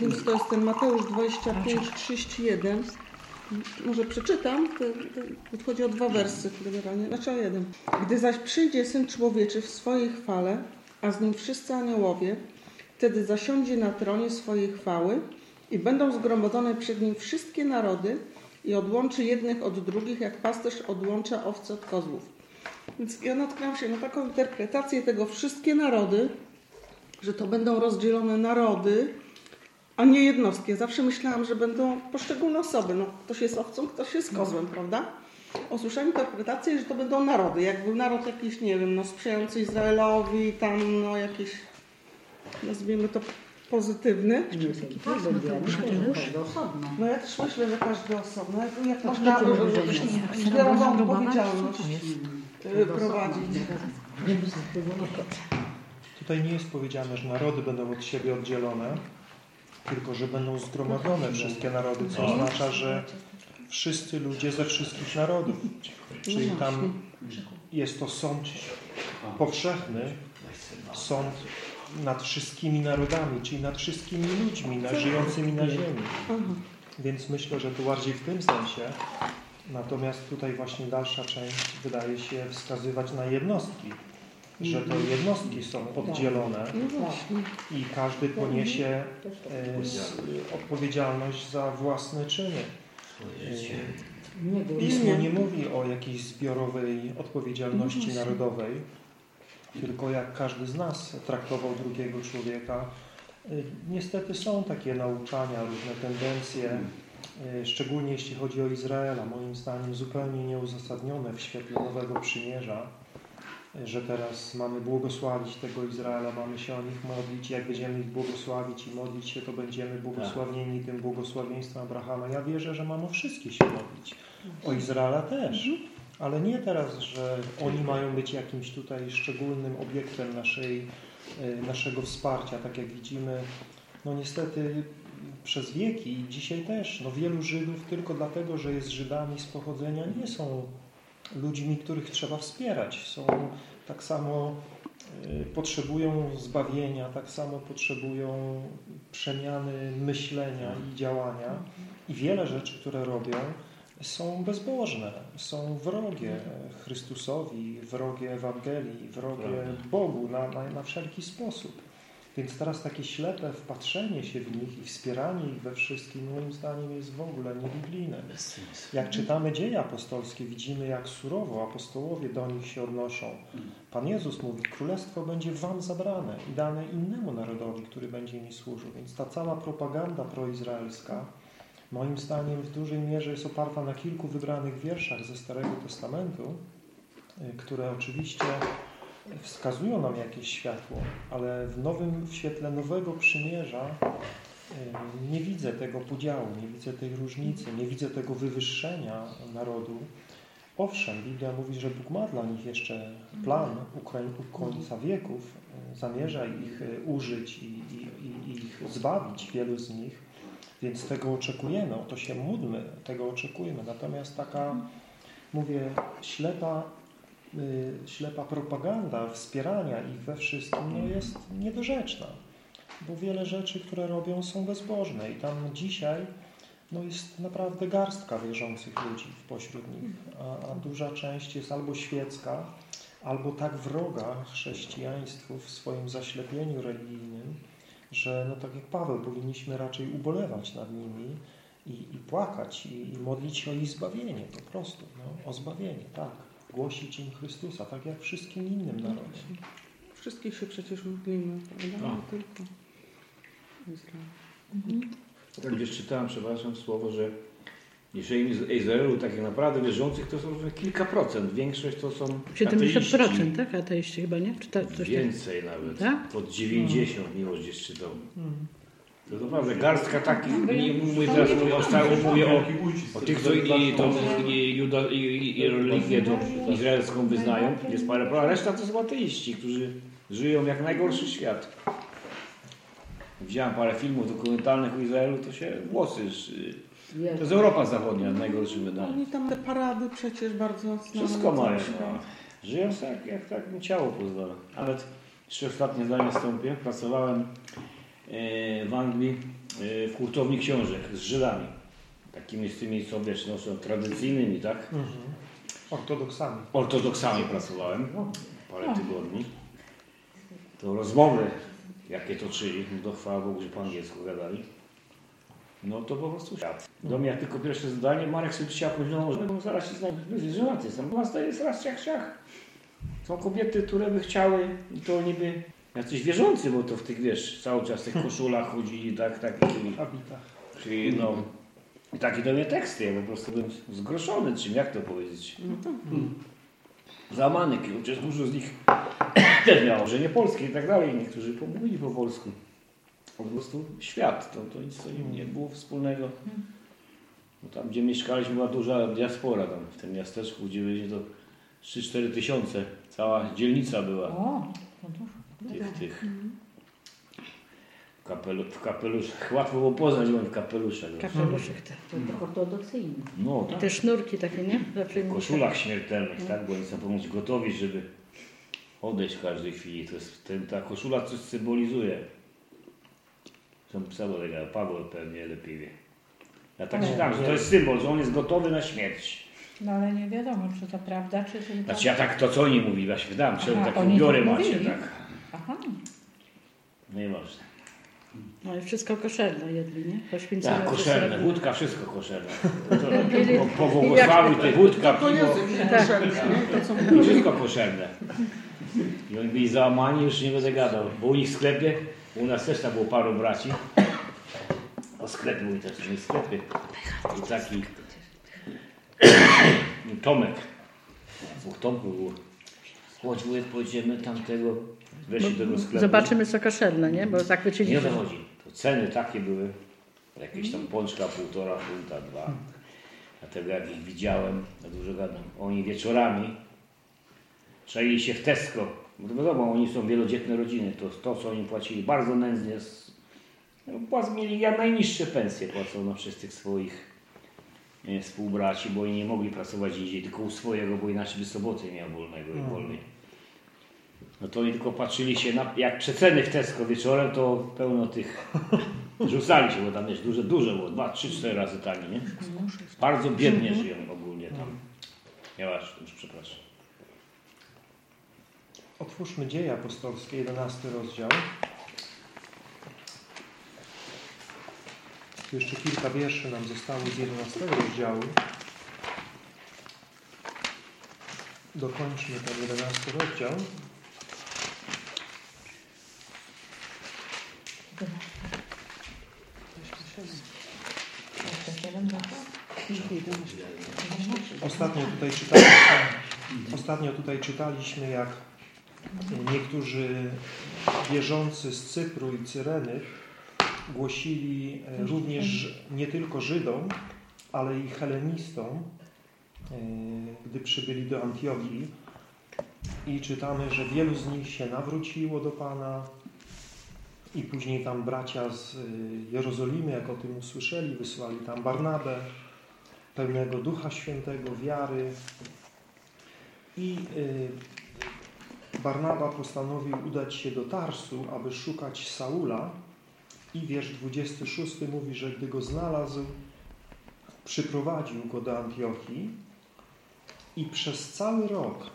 Więc to jest ten Mateusz 25, 31. Może przeczytam, chodzi o dwa wersy generalnie, znaczy o jeden. Gdy zaś przyjdzie Syn Człowieczy w swojej chwale, a z nim wszyscy aniołowie, wtedy zasiądzie na tronie swojej chwały i będą zgromadzone przed nim wszystkie narody i odłączy jednych od drugich, jak pasterz odłącza owce od kozłów. Więc ja natknęłam się na taką interpretację tego wszystkie narody, że to będą rozdzielone narody, a nie jednostki. Zawsze myślałam, że będą poszczególne osoby. No, ktoś jest owcą, ktoś jest kozłem, prawda? Usłyszałam interpretację, że to będą narody. Jak był naród jakiś, nie wiem, no, sprzyjający Izraelowi, tam no jakiś, nazwijmy to pozytywny. No ja też myślę, że każdy osobno. Jak, jak można zbiorową odpowiedzialność y, prowadzić. Tutaj nie jest powiedziane, że narody będą od siebie oddzielone, tylko że będą zgromadzone wszystkie narody, co oznacza, że wszyscy ludzie ze wszystkich narodów. Czyli tam jest to sąd powszechny, sąd nad wszystkimi narodami, czyli nad wszystkimi ludźmi na, żyjącymi na ziemi. Więc myślę, że tu bardziej w tym sensie. Natomiast tutaj właśnie dalsza część wydaje się wskazywać na jednostki, że to jednostki są oddzielone i każdy poniesie e, odpowiedzialność za własne czyny. Pismo nie mówi o jakiejś zbiorowej odpowiedzialności narodowej, tylko jak każdy z nas traktował drugiego człowieka. Y, niestety są takie nauczania, różne tendencje, y, szczególnie jeśli chodzi o Izraela, moim zdaniem zupełnie nieuzasadnione w świetle Nowego Przymierza, że teraz mamy błogosławić tego Izraela, mamy się o nich modlić, jak będziemy ich błogosławić i modlić się, to będziemy błogosławieni tym błogosławieństwem Abrahama. Ja wierzę, że mamy o wszystkich się modlić. O Izraela też. Ale nie teraz, że oni mają być jakimś tutaj szczególnym obiektem naszej, e, naszego wsparcia, tak jak widzimy. No niestety przez wieki i dzisiaj też, no wielu Żydów tylko dlatego, że jest Żydami z pochodzenia, nie są ludźmi, których trzeba wspierać. Są tak samo e, potrzebują zbawienia, tak samo potrzebują przemiany myślenia i działania i wiele rzeczy, które robią, są bezbożne, są wrogie Chrystusowi, wrogie Ewangelii, wrogie Bogu na, na, na wszelki sposób. Więc teraz takie ślepe wpatrzenie się w nich i wspieranie ich we wszystkim, moim zdaniem, jest w ogóle niebiblijne. Jak czytamy dzieje apostolskie, widzimy, jak surowo apostołowie do nich się odnoszą. Pan Jezus mówi, królestwo będzie wam zabrane i dane innemu narodowi, który będzie mi służył. Więc ta cała propaganda proizraelska, moim zdaniem w dużej mierze jest oparta na kilku wybranych wierszach ze Starego Testamentu, y, które oczywiście wskazują nam jakieś światło, ale w nowym w świetle Nowego Przymierza nie widzę tego podziału, nie widzę tej różnicy, nie widzę tego wywyższenia narodu. Owszem, Biblia mówi, że Bóg ma dla nich jeszcze plan u końca wieków, zamierza ich użyć i, i, i ich zbawić, wielu z nich, więc tego oczekujemy, o to się módlmy, tego oczekujemy. Natomiast taka, mówię, ślepa, ślepa propaganda wspierania ich we wszystkim no jest niedorzeczna. Bo wiele rzeczy, które robią są bezbożne i tam dzisiaj no jest naprawdę garstka wierzących ludzi pośród nich, a, a duża część jest albo świecka, albo tak wroga chrześcijaństwu w swoim zaślepieniu religijnym, że no tak jak Paweł, powinniśmy raczej ubolewać nad nimi i, i płakać i, i, modlić się o ich zbawienie po prostu, no, o zbawienie, tak. Głosić im Chrystusa, tak jak wszystkim innym narodom. Wszystkich się przecież modlimy, prawda? Nie tylko Izrael. Mhm. Tak gdzieś czytałem, przepraszam, słowo, że jeżeli Izraelu tak naprawdę wierzących to są kilka procent, większość to są 70% ateiści. tak? Ateiści chyba, nie? Czy ta, coś Więcej tak? nawet, tak? pod 90 no. miłość gdzieś czytał. Hmm. To naprawdę garstka takich, nie mówię teraz mówię o, stałym, mówię o, o tych, co i, to, i, juda, i, i, i religię tą izraelską wyznają, jest parę, a reszta to są ateiści, którzy żyją jak najgorszy świat. Widziałem parę filmów dokumentalnych o Izraelu, to się włosy to jest Europa Zachodnia, najgorszym wydaniem. Oni tam te parady przecież bardzo. Wszystko mają. No. Żyją tak, jak tak mi ciało pozwala. Nawet jeszcze ostatnie zdanie wstąpię. Pracowałem w Anglii e, w hurtowni książek z Żydami. Takimi z tymi, co wiesz, no, są tradycyjnymi, tak? Mhm. Ortodoksami. Ortodoksami pracowałem parę tygodni. To rozmowy, jakie toczyli, no to chwała Bogu, że po angielsku gadali. No to po prostu świat. Do mnie jak tylko pierwsze zdanie, Marek sobie chciała powiedzieć, no, że no, zaraz się znajdę, żonaty jestem. U nas to jest raz ciach, ciach. Są kobiety, które by chciały i to niby jacyś wierzący, bo to w tych, wiesz, cały czas w tych koszulach chodzili, tak, tak, i- czyli no, i takie do mnie teksty, ja po prostu byłem zgroszony czym, jak to powiedzieć. Załamany, chociaż dużo z nich też miało, że nie polskie i tak dalej, niektórzy pomówili po polsku. Po prostu świat, to, to nic co nie, nie było wspólnego. Bo tam, gdzie mieszkaliśmy, była duża diaspora tam, w tym miasteczku, gdzie byliśmy to 3-4 tysiące, cała dzielnica była O, no dużo. Tych, tych w, kapelu, w kapeluszach. Łatwo było poznać, byłem w kapeluszach. Kapeluszek te. To ortodoksyjny. No, I tak. te sznurki takie, nie? Zawsze W koszulach śmiertelnych, tak? Bo oni są pomóc gotowi, żeby odejść w każdej chwili. To jest, ten, ta koszula coś symbolizuje. Są pseudolega, Paweł pewnie lepiej wie. Ja tak Nie. czytam, że to jest symbol, że on jest gotowy na śmierć. No ale nie wiadomo, czy to prawda, czy tylko... Znaczy ja tak to co oni mówili, właśnie dam, czemu Aha, takie oni ubiory tak macie, tak? Aha. No i można. No i wszystko koszerne jedli, nie? Poświęcone Tak, koszerne, wódka, wszystko koszerne. To, to, po, po błogosławiu tej wódka, To piwo, co wszystko koszerne. I oni byli załamani, już nie będę gadał, bo u nich w sklepie, u nas też tam było paru braci, o sklep mój też, nie sklepy. I taki Tomek, dwóch Tomków było. Chodź, wujek, pójdziemy tamtego, weszli do tego sklepu. Zobaczymy co koszerne, nie? Bo Nie o to chodzi. To ceny takie były. Jakieś tam pączka, półtora funta, dwa. Dlatego jak ich widziałem, za dużo gadam. Oni wieczorami czaili się w Tesco. Bo wiadomo, oni są wielodzietne rodziny. To to, co oni płacili bardzo nędznie. no, Płac mieli ja najniższe pensje płacono przez tych swoich współbraci, bo oni nie mogli pracować indziej, tylko u swojego, bo inaczej by soboty miał wolnego i wolnej. No to oni tylko patrzyli się, na, jak przeceny w Tesco wieczorem, to pełno tych rzucali się, bo tam jest duże, duże było, dwa, trzy, cztery razy taniej, nie? Bardzo biednie żyją ogólnie tam. Nieważne, już przepraszam. Otwórzmy Dzieje Apostolskie, 11 rozdział. Tu Jeszcze kilka wierszy nam zostało z 11 rozdziału. Dokończmy ten 11 rozdział. Jeszcze siedem lat? Ostatnio tutaj czytaliśmy, ostatnio tutaj czytaliśmy jak niektórzy wierzący z Cypru i Cyreny głosili e, również nie tylko Żydom, ale i helenistom, e, gdy przybyli do Antiochii. I czytamy, że wielu z nich się nawróciło do Pana i później tam bracia z e, Jerozolimy, jak o tym usłyszeli, wysłali tam Barnabę, pełnego Ducha Świętego, wiary. I y, Barnaba postanowił udać się do Tarsu, aby szukać Saula. I wiersz 26 mówi, że gdy go znalazł, przyprowadził go do Antiochii i przez cały rok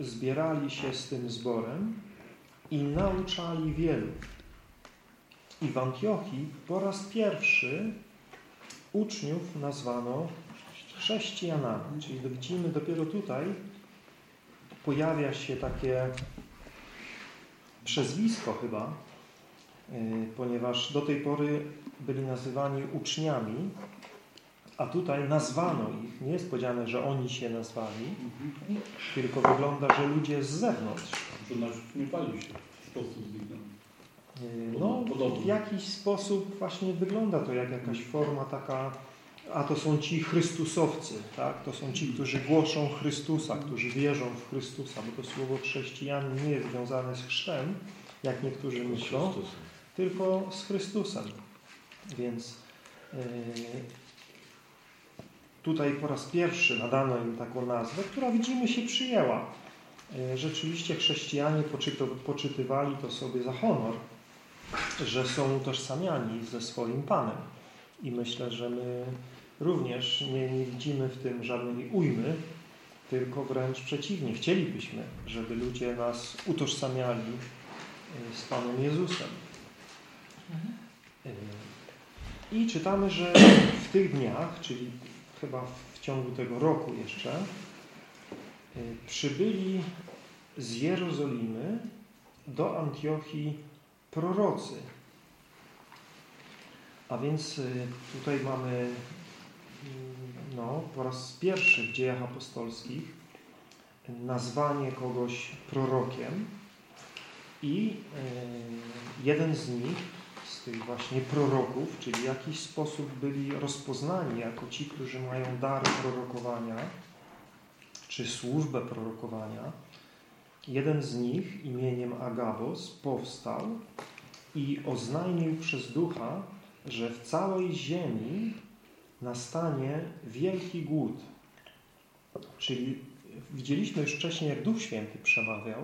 zbierali się z tym zborem i nauczali wielu. I w Antiochii po raz pierwszy uczniów nazwano chrześcijanami. Czyli widzimy dopiero tutaj pojawia się takie przezwisko chyba, yy, ponieważ do tej pory byli nazywani uczniami, a tutaj nazwano ich. Nie jest powiedziane, że oni się nazwali, tylko wygląda, że ludzie z zewnątrz. nasz nie palił się w sposób zniknął. Yy, No, w jakiś sposób właśnie wygląda to jak jakaś forma taka, a to są ci Chrystusowcy, tak? To są ci, którzy głoszą Chrystusa, którzy wierzą w Chrystusa, bo to słowo chrześcijanin nie jest związane z chrztem, jak niektórzy myślą, tylko z Chrystusem. Więc yy, tutaj po raz pierwszy nadano im taką nazwę, która widzimy się przyjęła. Yy, Rzeczywiście chrześcijanie poczyto, poczytywali to sobie za honor, że są utożsamiani ze swoim Panem. I myślę, że my również nie, nie widzimy w tym żadnej ujmy, tylko wręcz przeciwnie. Chcielibyśmy, żeby ludzie nas utożsamiali z Panem Jezusem. I czytamy, że w tych dniach, czyli chyba w ciągu tego roku jeszcze, przybyli z Jerozolimy do Antiochii prorocy. A więc tutaj mamy no, po raz pierwszy w dziejach apostolskich nazwanie kogoś prorokiem i jeden z nich, z tych właśnie proroków, czyli w jakiś sposób byli rozpoznani jako ci, którzy mają dar prorokowania, czy służbę prorokowania, jeden z nich imieniem Agabos powstał i oznajmił przez ducha, że w całej ziemi nastanie wielki głód. Czyli widzieliśmy już wcześniej, jak Duch Święty przemawiał.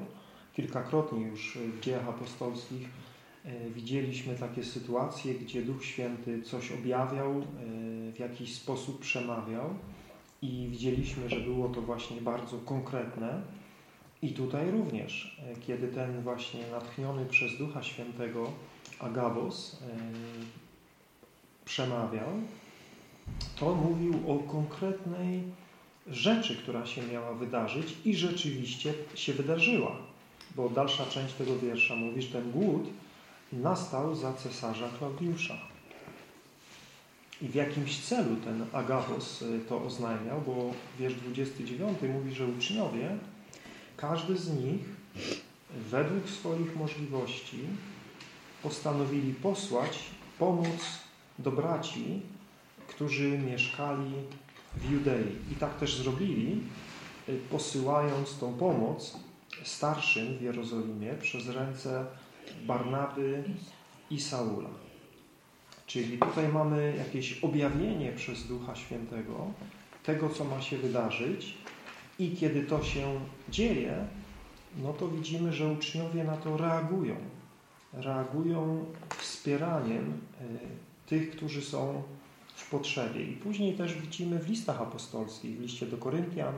Kilkakrotnie już w dziejach apostolskich widzieliśmy takie sytuacje, gdzie Duch Święty coś objawiał, w jakiś sposób przemawiał i widzieliśmy, że było to właśnie bardzo konkretne. I tutaj również, kiedy ten właśnie natchniony przez Ducha Świętego Agabos przemawiał, to mówił o konkretnej rzeczy, która się miała wydarzyć i rzeczywiście się wydarzyła. Bo dalsza część tego wiersza mówi, że ten głód nastał za cesarza Klaudiusza. I w jakimś celu ten Agabos to oznajmiał, bo wiersz 29 mówi, że uczniowie, każdy z nich według swoich możliwości postanowili posłać pomoc do braci, którzy mieszkali w Judei. I tak też zrobili, posyłając tą pomoc starszym w Jerozolimie przez ręce Barnaby i Saula. Czyli tutaj mamy jakieś objawienie przez Ducha Świętego tego, co ma się wydarzyć i kiedy to się dzieje, no to widzimy, że uczniowie na to reagują. Reagują wspieraniem tych, którzy są w potrzebie. I później też widzimy w listach apostolskich, w liście do Koryntian,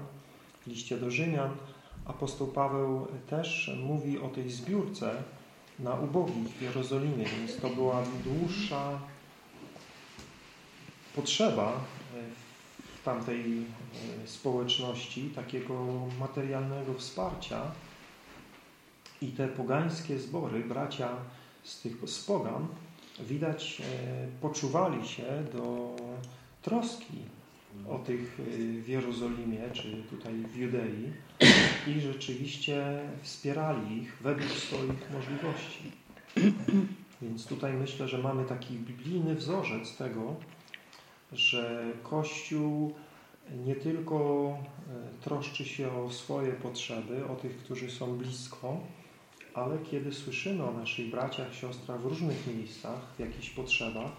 w liście do Rzymian, apostoł Paweł też mówi o tej zbiórce na ubogich w Jerozolimie, więc to była dłuższa potrzeba w tamtej społeczności takiego materialnego wsparcia i te pogańskie zbory, bracia z tych z pogan, widać poczuwali się do troski o tych w Jerozolimie, czy tutaj w Judei i rzeczywiście wspierali ich według swoich możliwości. Więc tutaj myślę, że mamy taki biblijny wzorzec tego, że Kościół nie tylko troszczy się o swoje potrzeby, o tych, którzy są blisko, ale kiedy słyszymy o naszych braciach, siostrach w różnych miejscach, w jakichś potrzebach,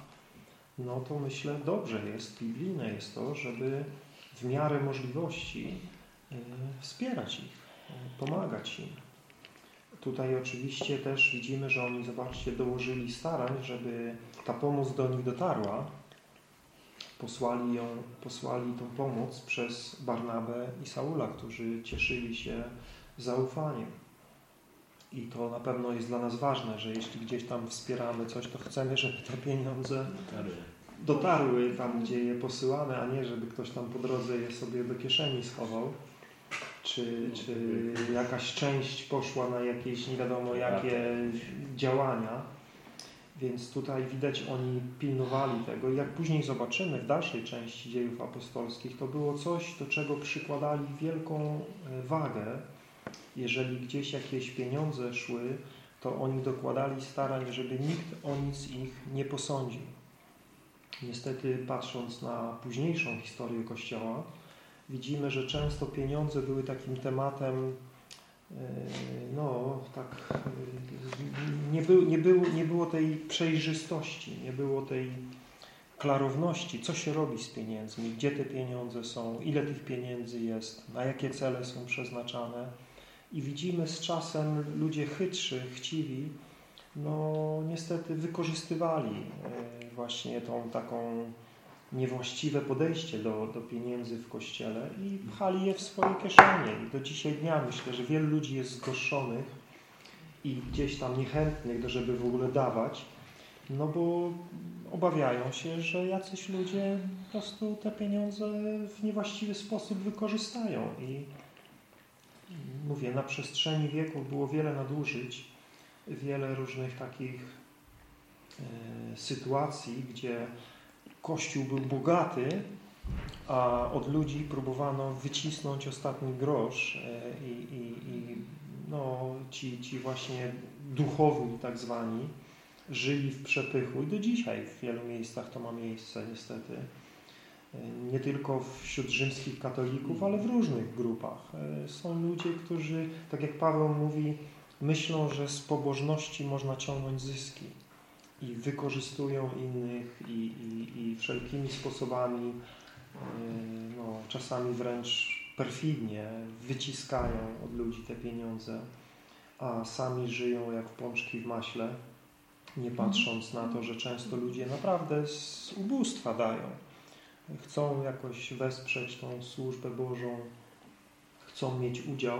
no to myślę dobrze jest, biblijne jest to, żeby w miarę możliwości wspierać ich, pomagać im. Tutaj oczywiście też widzimy, że oni, zobaczcie, dołożyli starań, żeby ta pomoc do nich dotarła. Posłali ją, posłali tą pomoc przez Barnabę i Saula, którzy cieszyli się zaufaniem. I to na pewno jest dla nas ważne, że jeśli gdzieś tam wspieramy coś, to chcemy, żeby te pieniądze dotarły tam, gdzie je posyłamy, a nie żeby ktoś tam po drodze je sobie do kieszeni schował. Czy, czy jakaś część poszła na jakieś nie wiadomo jakie działania. Więc tutaj widać, oni pilnowali tego. I jak później zobaczymy w dalszej części dziejów apostolskich, to było coś, do czego przykładali wielką wagę. Jeżeli gdzieś jakieś pieniądze szły, to oni dokładali starań, żeby nikt o nic ich nie posądził. Niestety, patrząc na późniejszą historię Kościoła, widzimy, że często pieniądze były takim tematem, no, tak, nie, był, nie, było, nie było tej przejrzystości, nie było tej klarowności, co się robi z pieniędzmi, gdzie te pieniądze są, ile tych pieniędzy jest, na jakie cele są przeznaczane. I widzimy z czasem ludzie chytrzy, chciwi, no niestety wykorzystywali e, właśnie tą taką niewłaściwe podejście do, do pieniędzy w Kościele i pchali je w swoje kieszenie. I do dzisiaj dnia myślę, że wielu ludzi jest zgorszonych i gdzieś tam niechętnych, do żeby w ogóle dawać, no bo obawiają się, że jacyś ludzie po prostu te pieniądze w niewłaściwy sposób wykorzystają. I mówię, na przestrzeni wieków było wiele nadużyć, wiele różnych takich e, sytuacji, gdzie Kościół był bogaty, a od ludzi próbowano wycisnąć ostatni grosz e, i, i, i no, ci, ci właśnie duchowi tak zwani żyli w przepychu i do dzisiaj w wielu miejscach to ma miejsce niestety. E, nie tylko wśród rzymskich katolików, ale w różnych grupach. E, są ludzie, którzy, tak jak Paweł mówi, myślą, że z pobożności można ciągnąć zyski i wykorzystują innych i, i, i wszelkimi sposobami, e, no, czasami wręcz perfidnie wyciskają od ludzi te pieniądze, a sami żyją jak w pączki w maśle, nie patrząc na to, że często ludzie naprawdę z ubóstwa dają. Chcą jakoś wesprzeć tą służbę Bożą, chcą mieć udział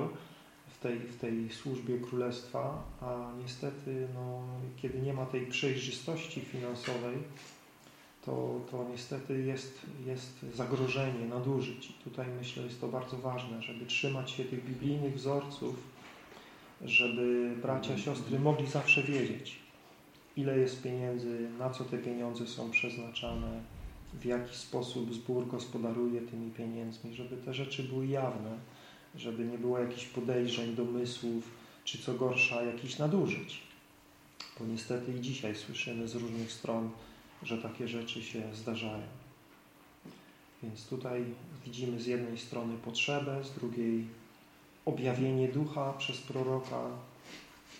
tej, w tej służbie Królestwa, a niestety no, kiedy nie ma tej przejrzystości finansowej, to, to niestety jest, jest zagrożenie nadużyć. I tutaj myślę, jest to bardzo ważne, żeby trzymać się tych biblijnych wzorców, żeby bracia, siostry mogli zawsze wiedzieć, ile jest pieniędzy, na co te pieniądze są przeznaczane, w jaki sposób zbór gospodaruje tymi pieniędzmi, żeby te rzeczy były jawne, żeby nie było jakichś podejrzeń, domysłów, czy co gorsza, jakichś nadużyć. Bo niestety i dzisiaj słyszymy z różnych stron, że takie rzeczy się zdarzają. Więc tutaj widzimy z jednej strony potrzebę, z drugiej objawienie ducha przez proroka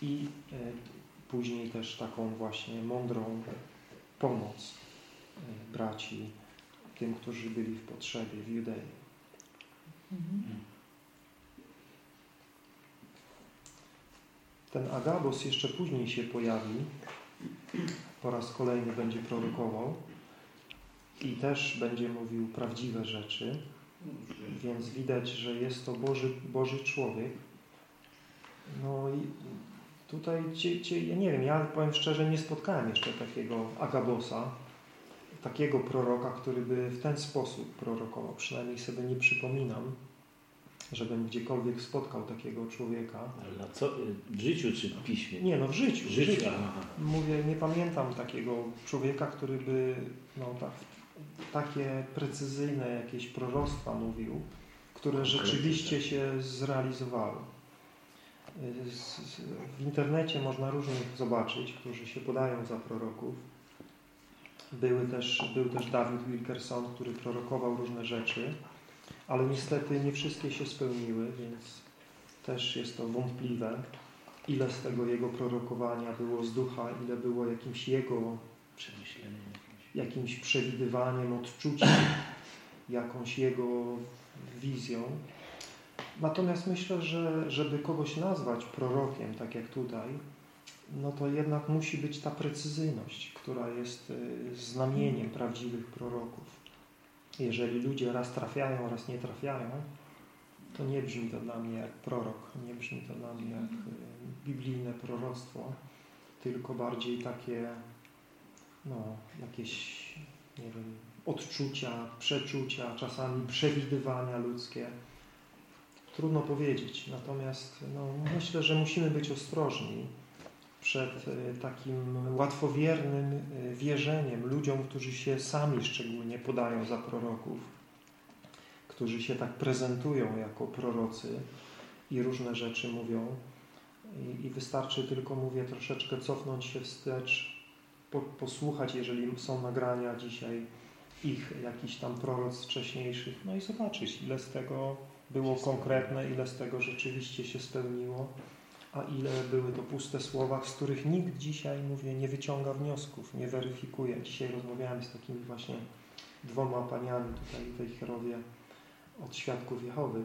i e, później też taką właśnie mądrą pomoc e, braci, tym, którzy byli w potrzebie w Judei. Ten Agabos jeszcze później się pojawi, po raz kolejny będzie prorokował i też będzie mówił prawdziwe rzeczy, więc widać, że jest to Boży, Boży człowiek. No i tutaj, cie, cie, ja nie wiem, ja powiem szczerze, nie spotkałem jeszcze takiego Agabosa, takiego proroka, który by w ten sposób prorokował. Przynajmniej sobie nie przypominam, żebym gdziekolwiek spotkał takiego człowieka. Ale na co? W życiu czy w piśmie? Nie, no w życiu. W życiu. Życiu. Mówię, nie pamiętam takiego człowieka, który by no, tak, takie precyzyjne jakieś proroctwa mówił, które rzeczywiście się zrealizowały. W internecie można różnych zobaczyć, którzy się podają za proroków. Były też, był też Dawid Wilkerson, który prorokował różne rzeczy, ale niestety nie wszystkie się spełniły, więc też jest to wątpliwe, ile z tego jego prorokowania było z ducha, ile było jakimś jego Przemyślenie jakieś. jakimś przewidywaniem, odczuciem, jakąś jego wizją. Natomiast myślę, że żeby kogoś nazwać prorokiem, tak jak tutaj, no to jednak musi być ta precyzyjność, która jest y, znamieniem prawdziwych proroków. Jeżeli ludzie raz trafiają, raz nie trafiają, to nie brzmi to dla mnie jak prorok, nie brzmi to dla mnie jak y, biblijne proroctwo, tylko bardziej takie no, jakieś, nie wiem, odczucia, przeczucia, czasami przewidywania ludzkie. Trudno powiedzieć. Natomiast no, myślę, że musimy być ostrożni przed e, takim łatwowiernym e, wierzeniem ludziom, którzy się sami szczególnie podają za proroków, którzy się tak prezentują jako prorocy i różne rzeczy mówią. I, wystarczy tylko, mówię, troszeczkę cofnąć się wstecz, po, posłuchać, jeżeli są nagrania dzisiaj ich jakichś tam proroc wcześniejszych, no i zobaczyć, ile z tego było konkretne, ile z tego rzeczywiście się spełniło, a ile były to puste słowa, z których nikt dzisiaj, mówię, nie wyciąga wniosków, nie weryfikuje. Dzisiaj rozmawiałem z takimi właśnie dwoma paniami tutaj w tej Cherowie od Świadków Jehowy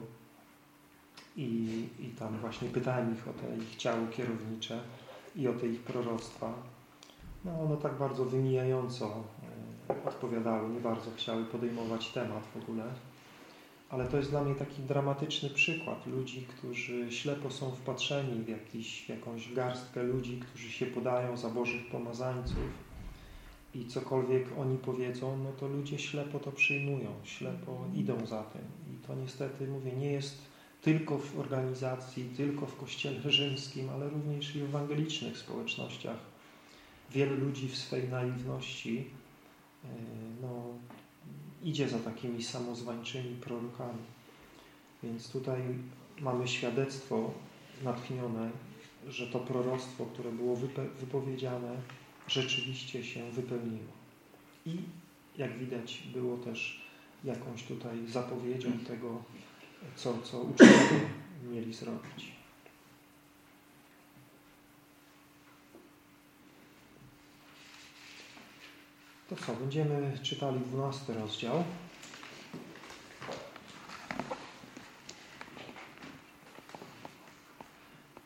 i, i tam właśnie pytałem ich o te ich ciało kierownicze i o te ich proroctwa. No, one tak bardzo wymijająco e, odpowiadały, nie bardzo chciały podejmować temat w ogóle. Ale to jest dla mnie taki dramatyczny przykład ludzi, którzy ślepo są wpatrzeni w, jakiś, jakąś garstkę ludzi, którzy się podają za Bożych pomazańców i cokolwiek oni powiedzą, no to ludzie ślepo to przyjmują, ślepo idą za tym. I to niestety, mówię, nie jest tylko w organizacji, tylko w Kościele Rzymskim, ale również i w ewangelicznych społecznościach. Wielu ludzi w swej naiwności yy, no, idzie za takimi samozwańczymi prorokami. Więc tutaj mamy świadectwo natchnione, że to proroctwo, które było wypowiedziane, rzeczywiście się wypełniło. I jak widać, było też jakąś tutaj zapowiedzią tego, co, co uczniowie mieli zrobić. To co, będziemy czytali 12 rozdział.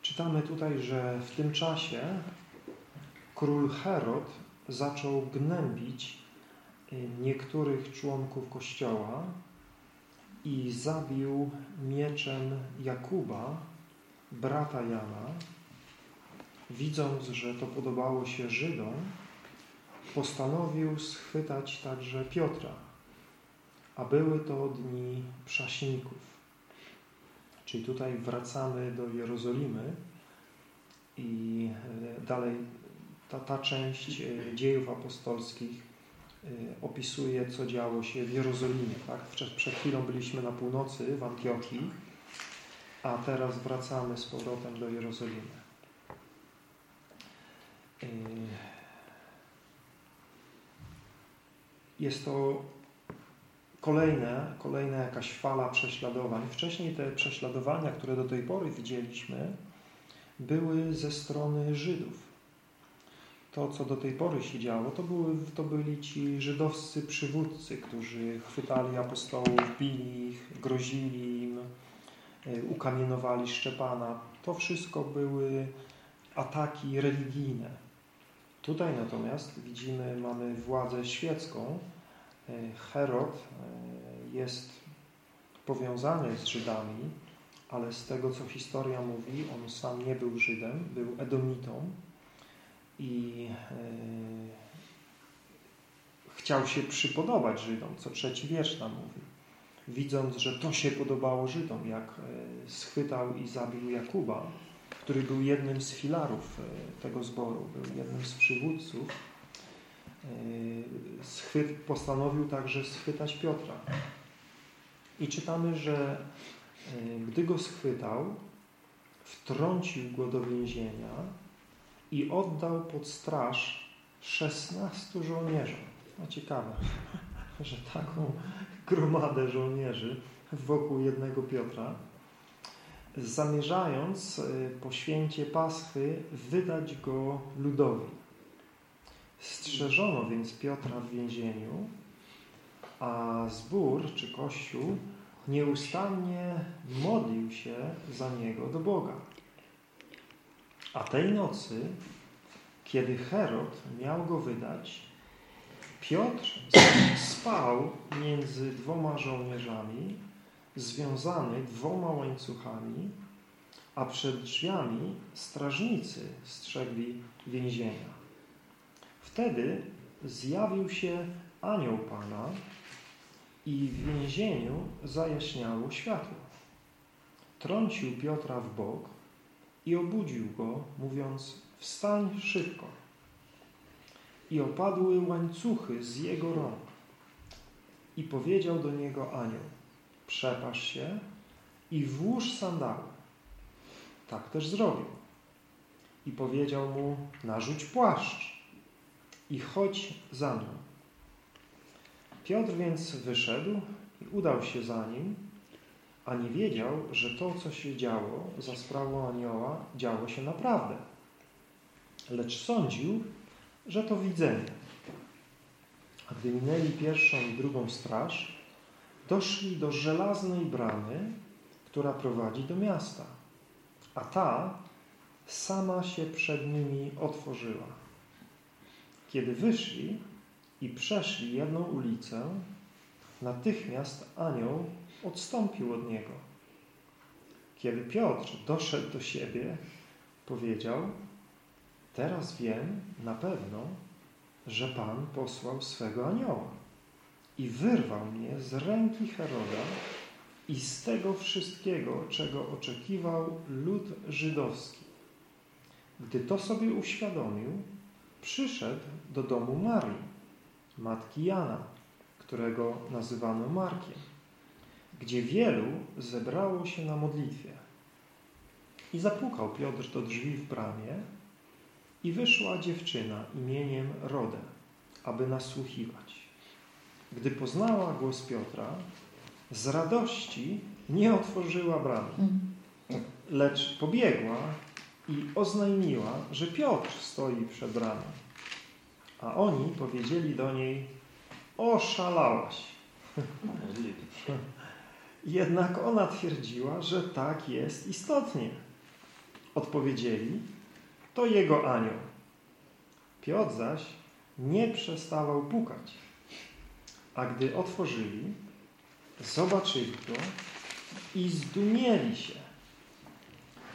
Czytamy tutaj, że w tym czasie król Herod zaczął gnębić y, niektórych członków Kościoła i zabił mieczem Jakuba, brata Jana, widząc, że to podobało się Żydom, postanowił schwytać także Piotra, a były to dni przaśników. Czyli tutaj wracamy do Jerozolimy i e, dalej ta, ta część e, dziejów apostolskich e, opisuje, co działo się w Jerozolimie. Tak? Przed chwilą byliśmy na północy, w Antiochii, a teraz wracamy z powrotem do Jerozolimy. Jest to kolejne, kolejna jakaś fala prześladowań. Wcześniej te prześladowania, które do tej pory widzieliśmy, były ze strony Żydów. To, co do tej pory się działo, to, były, to byli ci żydowscy przywódcy, którzy chwytali apostołów, bili ich, grozili im, e, ukamienowali Szczepana. To wszystko były ataki religijne. Tutaj natomiast widzimy, mamy władzę świecką, E, Herod e, jest powiązany z Żydami, ale z tego, co historia mówi, on sam nie był Żydem, był Edomitą i e, chciał się przypodobać Żydom, co trzeci wiersz nam mówi. Widząc, że to się podobało Żydom, jak schwytał i zabił Jakuba, który był jednym z filarów tego zboru, był jednym z przywódców, Yy, schwyt, postanowił także schwytać Piotra. I czytamy, że yy, gdy go schwytał, wtrącił go do więzienia i oddał pod straż 16 żołnierzom. No ciekawe, że taką gromadę żołnierzy wokół jednego Piotra, zamierzając yy, po święcie Paschy wydać go ludowi. Strzeżono więc Piotra w więzieniu, a zbór czy kościół nieustannie modlił się za niego do Boga. A tej nocy, kiedy Herod miał go wydać, Piotr spał między dwoma żołnierzami, związany dwoma łańcuchami, a przed drzwiami strażnicy strzegli więzienia. Wtedy zjawił się anioł Pana i w więzieniu zajaśniało światło. Trącił Piotra w bok i obudził go, mówiąc wstań szybko. I opadły łańcuchy z jego rąk. I powiedział do niego anioł, przepasz się i włóż sandały. Tak też zrobił. I powiedział mu, narzuć płaszcz i chodź za mną. Piotr więc wyszedł i udał się za nim, a nie wiedział, że to, co się działo za sprawą anioła, działo się naprawdę. Lecz sądził, że to widzenie. A gdy minęli pierwszą i drugą straż, doszli do żelaznej bramy, która prowadzi do miasta. A ta sama się przed nimi otworzyła. Kiedy wyszli i przeszli jedną ulicę, natychmiast anioł odstąpił od niego. Kiedy Piotr doszedł do siebie, powiedział: Teraz wiem na pewno, że Pan posłał swego anioła i wyrwał mnie z ręki Heroda i z tego wszystkiego, czego oczekiwał lud żydowski. Gdy to sobie uświadomił, przyszedł do domu Marii, matki Jana, którego nazywano Markiem, gdzie wielu zebrało się na modlitwie. I zapukał Piotr do drzwi w bramie i wyszła dziewczyna imieniem Rodę, aby nasłuchiwać. Gdy poznała głos Piotra, z radości nie otworzyła bramy, lecz pobiegła i oznajmiła, że Piotr stoi przed bramą. A oni powiedzieli do niej, oszalałaś. Jednak ona twierdziła, że tak jest istotnie. Odpowiedzieli, to jego anioł. Piotr zaś nie przestawał pukać. A gdy otworzyli, zobaczyli go i zdumieli się.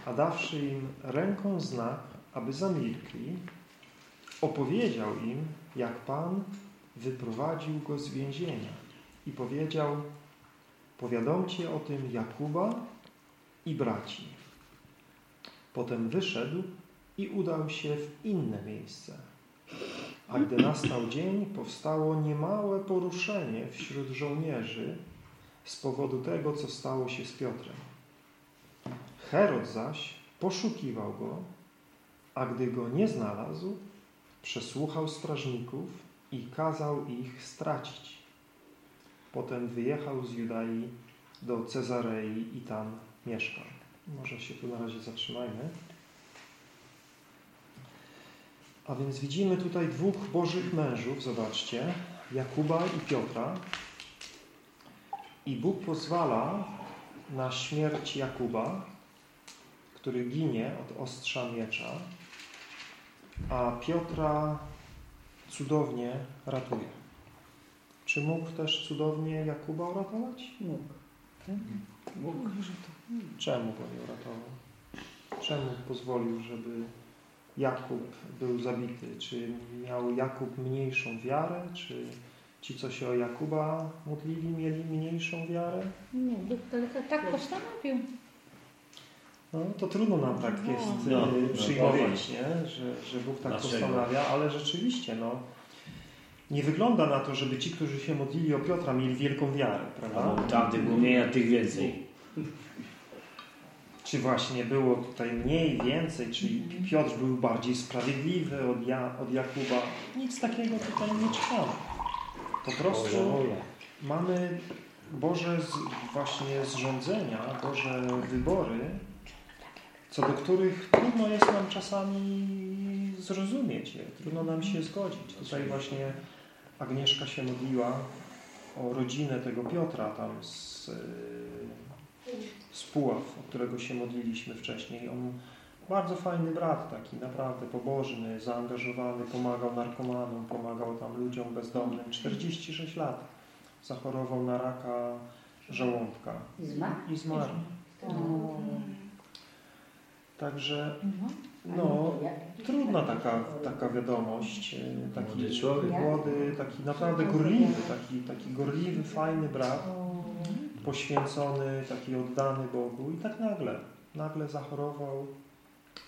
A dawszy im ręką znak, aby zamilkli, opowiedział im, jak Pan wyprowadził go z więzienia i powiedział, powiadomcie o tym Jakuba i braci. Potem wyszedł i udał się w inne miejsce. A gdy nastał dzień, powstało niemałe poruszenie wśród żołnierzy z powodu tego, co stało się z Piotrem. Herod zaś poszukiwał go, a gdy go nie znalazł, przesłuchał strażników i kazał ich stracić. Potem wyjechał z Judai do Cezarei i tam mieszkał. Może się tu na razie zatrzymajmy. A więc widzimy tutaj dwóch bożych mężów, zobaczcie, Jakuba i Piotra. I Bóg pozwala na śmierć Jakuba, który ginie od ostrza miecza, a Piotra cudownie ratuje. Czy mógł też cudownie Jakuba uratować? Mógł. Mógł. Czemu go nie uratował? Czemu pozwolił, żeby Jakub był zabity? Czy miał Jakub mniejszą wiarę? Czy ci, co się o Jakuba modlili, mieli mniejszą wiarę? Nie, Bóg tylko tak postanowił. No, to trudno nam tak jest No, e, no, przyjmować, powiedzieć. nie? Że, że Bóg tak Dlaczego? postanawia, ale rzeczywiście, no, nie wygląda na to, żeby ci, którzy się modlili o Piotra, mieli wielką wiarę, prawda? Albo tamtych mówienia tych więcej. Czy właśnie było tutaj mniej, więcej, czy Piotr był bardziej sprawiedliwy od, ja, od Jakuba? Nic takiego tutaj nie czytamy. Po prostu mamy Boże z, właśnie zrządzenia, Boże wybory, co do których trudno jest nam czasami zrozumieć je, trudno nam się zgodzić. Tutaj właśnie Agnieszka się modliła o rodzinę tego Piotra tam z, yy, z Puław, o którego się modliliśmy wcześniej. On bardzo fajny brat taki, naprawdę pobożny, zaangażowany, pomagał narkomanom, pomagał tam ludziom bezdomnym. 46 lat zachorował na raka żołądka Zmarł? i zmarł. No. Także No. trudna taka, taka wiadomość. e, Taki Młody człowiek. młody, taki naprawdę gorliwy, taki, taki gorliwy, fajny brat, poświęcony, taki oddany Bogu i tak nagle, nagle zachorował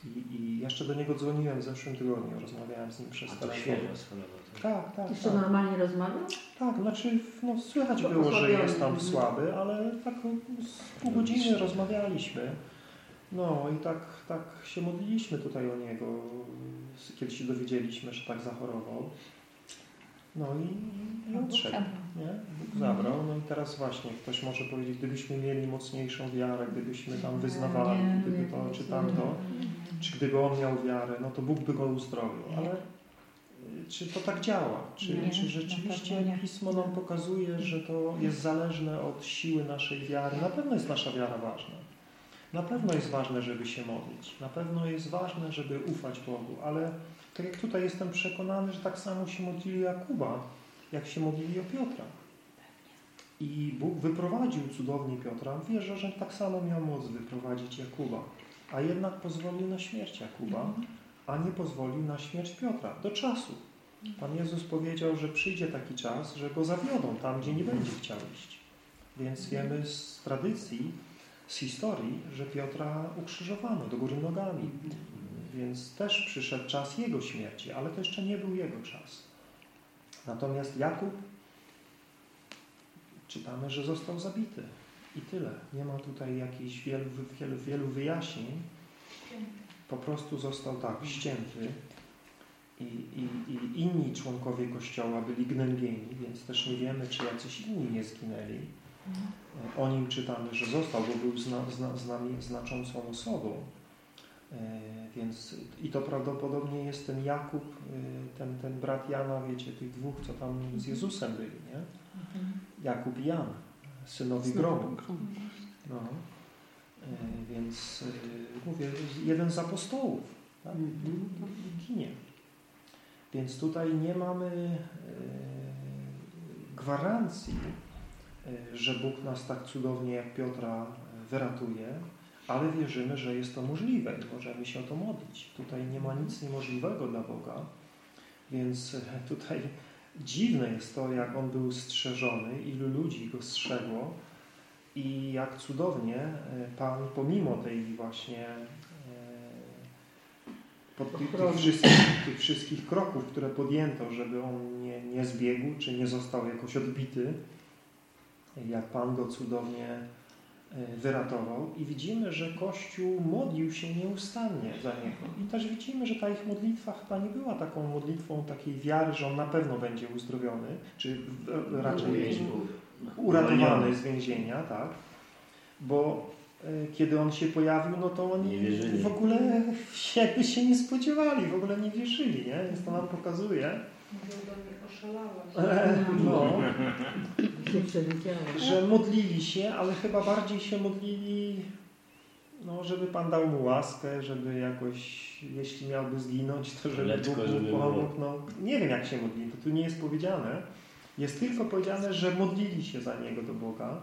i, i jeszcze do niego dzwoniłem w zeszłym tygodniu, rozmawiałem z nim przez telefon. sprawa. to. Tak, tak, Jeszcze tak. normalnie rozmawiał? Tak, znaczy no, słychać To było, że jest tam słaby, ale tak z pół godziny rozmawialiśmy. No i tak, tak się modliliśmy tutaj o niego, kiedy się dowiedzieliśmy, że tak zachorował. No i, i odszedł. Nie? Bóg zabrał. No i teraz właśnie ktoś może powiedzieć, gdybyśmy mieli mocniejszą wiarę, gdybyśmy tam wyznawali, gdyby to czy tamto, czy gdyby on miał wiarę, no to Bóg by go uzdrowił. Ale y, czy to tak działa? Czy, Nie, czy rzeczywiście. Pismo nam pokazuje, że to jest zależne od siły naszej wiary? Na pewno jest nasza wiara ważna. Na pewno jest ważne, żeby się modlić. Na pewno jest ważne, żeby ufać Bogu, ale tak jak tutaj jestem przekonany, że tak samo się modlili Jakuba, jak się modlili o Piotra. I Bóg wyprowadził cudownie Piotra. Wierzę, że tak samo miał moc wyprowadzić Jakuba. A jednak pozwolił na śmierć Jakuba, a nie pozwolił na śmierć Piotra. Do czasu. Pan Jezus powiedział, że przyjdzie taki czas, że go zawiodą tam, gdzie nie będzie chciał iść. Więc wiemy z tradycji, z historii, że Piotra ukrzyżowano do góry nogami. Więc też przyszedł czas jego śmierci, ale to jeszcze nie był jego czas. Natomiast Jakub czytamy, że został zabity. I tyle. Nie ma tutaj jakichś wielu, wielu, wielu wyjaśnień. Po prostu został tak ścięty. I, i, I inni członkowie Kościoła byli gnębieni, więc też nie wiemy, czy jacyś inni nie zginęli. O nim czytamy, że został, bo był zna, zna, znaczącą osobą. E, więc i to prawdopodobnie jest ten Jakub, e, ten, ten brat Jana, wiecie, tych dwóch, co tam z Jezusem byli, nie? Jakub i Jan, synowi gromu. No. E, więc mówię, jeden z apostołów tak? ginie. Więc tutaj nie mamy gwarancji, że Bóg nas tak cudownie jak Piotra wyratuje, ale wierzymy, że jest to możliwe i możemy się o to modlić. Tutaj nie ma nic niemożliwego dla Boga, więc tutaj dziwne jest to, jak On był strzeżony, ilu ludzi Go strzegło i jak cudownie e, Pan pomimo tej właśnie e, pod tych, tych, wszystkich, tych wszystkich kroków, które podjęto, żeby On nie, nie zbiegł, czy nie został jakoś odbity, jak Pan Go cudownie wyratował i widzimy, że Kościół modlił się nieustannie za Niego. I też widzimy, że ta ich modlitwa chyba nie była taką modlitwą takiej wiary, że on na pewno będzie uzdrowiony, czy w- raczej uratowany z więzienia, tak? Bo e, kiedy on się pojawił, no to oni w ogóle jakby się nie spodziewali, w ogóle nie wierzyli, nie? Więc to nam pokazuje, e, no, Się przewidziało. że modlili się, ale chyba bardziej się modlili, no, żeby Pan dał mu łaskę, żeby jakoś, jeśli miałby zginąć, to żeby Bóg mu pomógł. No, nie wiem, jak się modlili, to tu nie jest powiedziane. Jest tylko powiedziane, że modlili się za niego do Boga.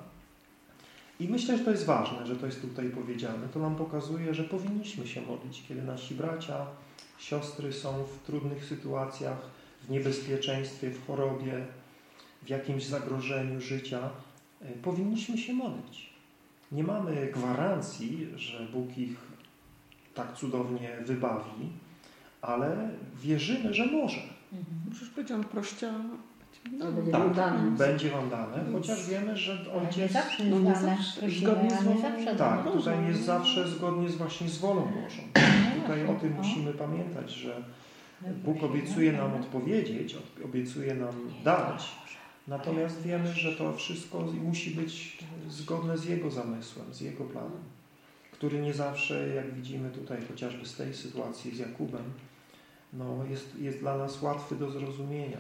I myślę, że to jest ważne, że to jest tutaj powiedziane. To nam pokazuje, że powinniśmy się modlić, kiedy nasi bracia, siostry są w trudnych sytuacjach, w niebezpieczeństwie, w chorobie, w jakimś zagrożeniu życia. E, Powinniśmy się modlić. Nie mamy gwarancji, że Bóg ich tak cudownie wybawi, ale wierzymy, że może. Przecież powiedziałam, prościa no, będzie Tak, udane. będzie Wam dane, chociaż wiemy, że nie Ojciec... zawsze no jest nie dane. zawsze, zgodnie z wolą- Tak, dane. tutaj jest zawsze zgodnie z właśnie z wolą Bożą. No Tutaj o tym no. musimy pamiętać, że No Bóg obiecuje nam odpowiedzieć, od- obiecuje nam dać, natomiast wiemy, że to wszystko musi być zgodne z Jego zamysłem, z Jego planem, który nie zawsze, jak widzimy tutaj chociażby z tej sytuacji z Jakubem, no jest, jest dla nas łatwy do zrozumienia.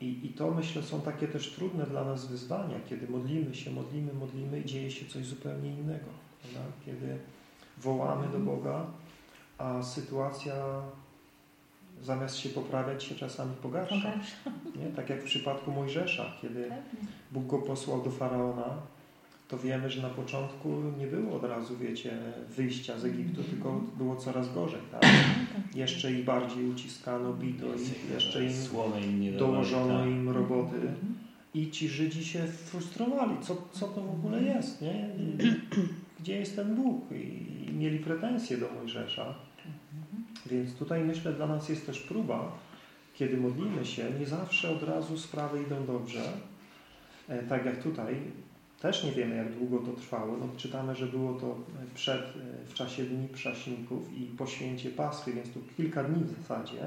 I, I to myślę są takie też trudne dla nas wyzwania, kiedy modlimy się, modlimy, modlimy i dzieje się coś zupełnie innego. Prawda? Kiedy wołamy do Boga, a sytuacja zamiast się poprawiać się czasami pogarsza. Pogarsza. Nie? Tak jak w przypadku Mojżesza, kiedy Pewnie. Bóg go posłał do Faraona, to wiemy, że na początku nie było od razu, wiecie, wyjścia z Egiptu, tylko było coraz gorzej. Tak? Jeszcze i bardziej uciskano, bito ich, jeszcze im dawali, dołożono tak. im roboty i ci Żydzi się frustrowali. Co, co to w ogóle jest? Nie? Gdzie jest ten Bóg? I, I mieli pretensje do Mojżesza. Więc tutaj myślę, dla nas jest też próba, kiedy modlimy się, nie zawsze od razu sprawy idą dobrze. E, tak jak tutaj, też nie wiemy, jak długo to trwało. No, czytamy, że było to przed, e, w czasie Dni Przaśników i po święcie Paschy, więc tu kilka dni w zasadzie.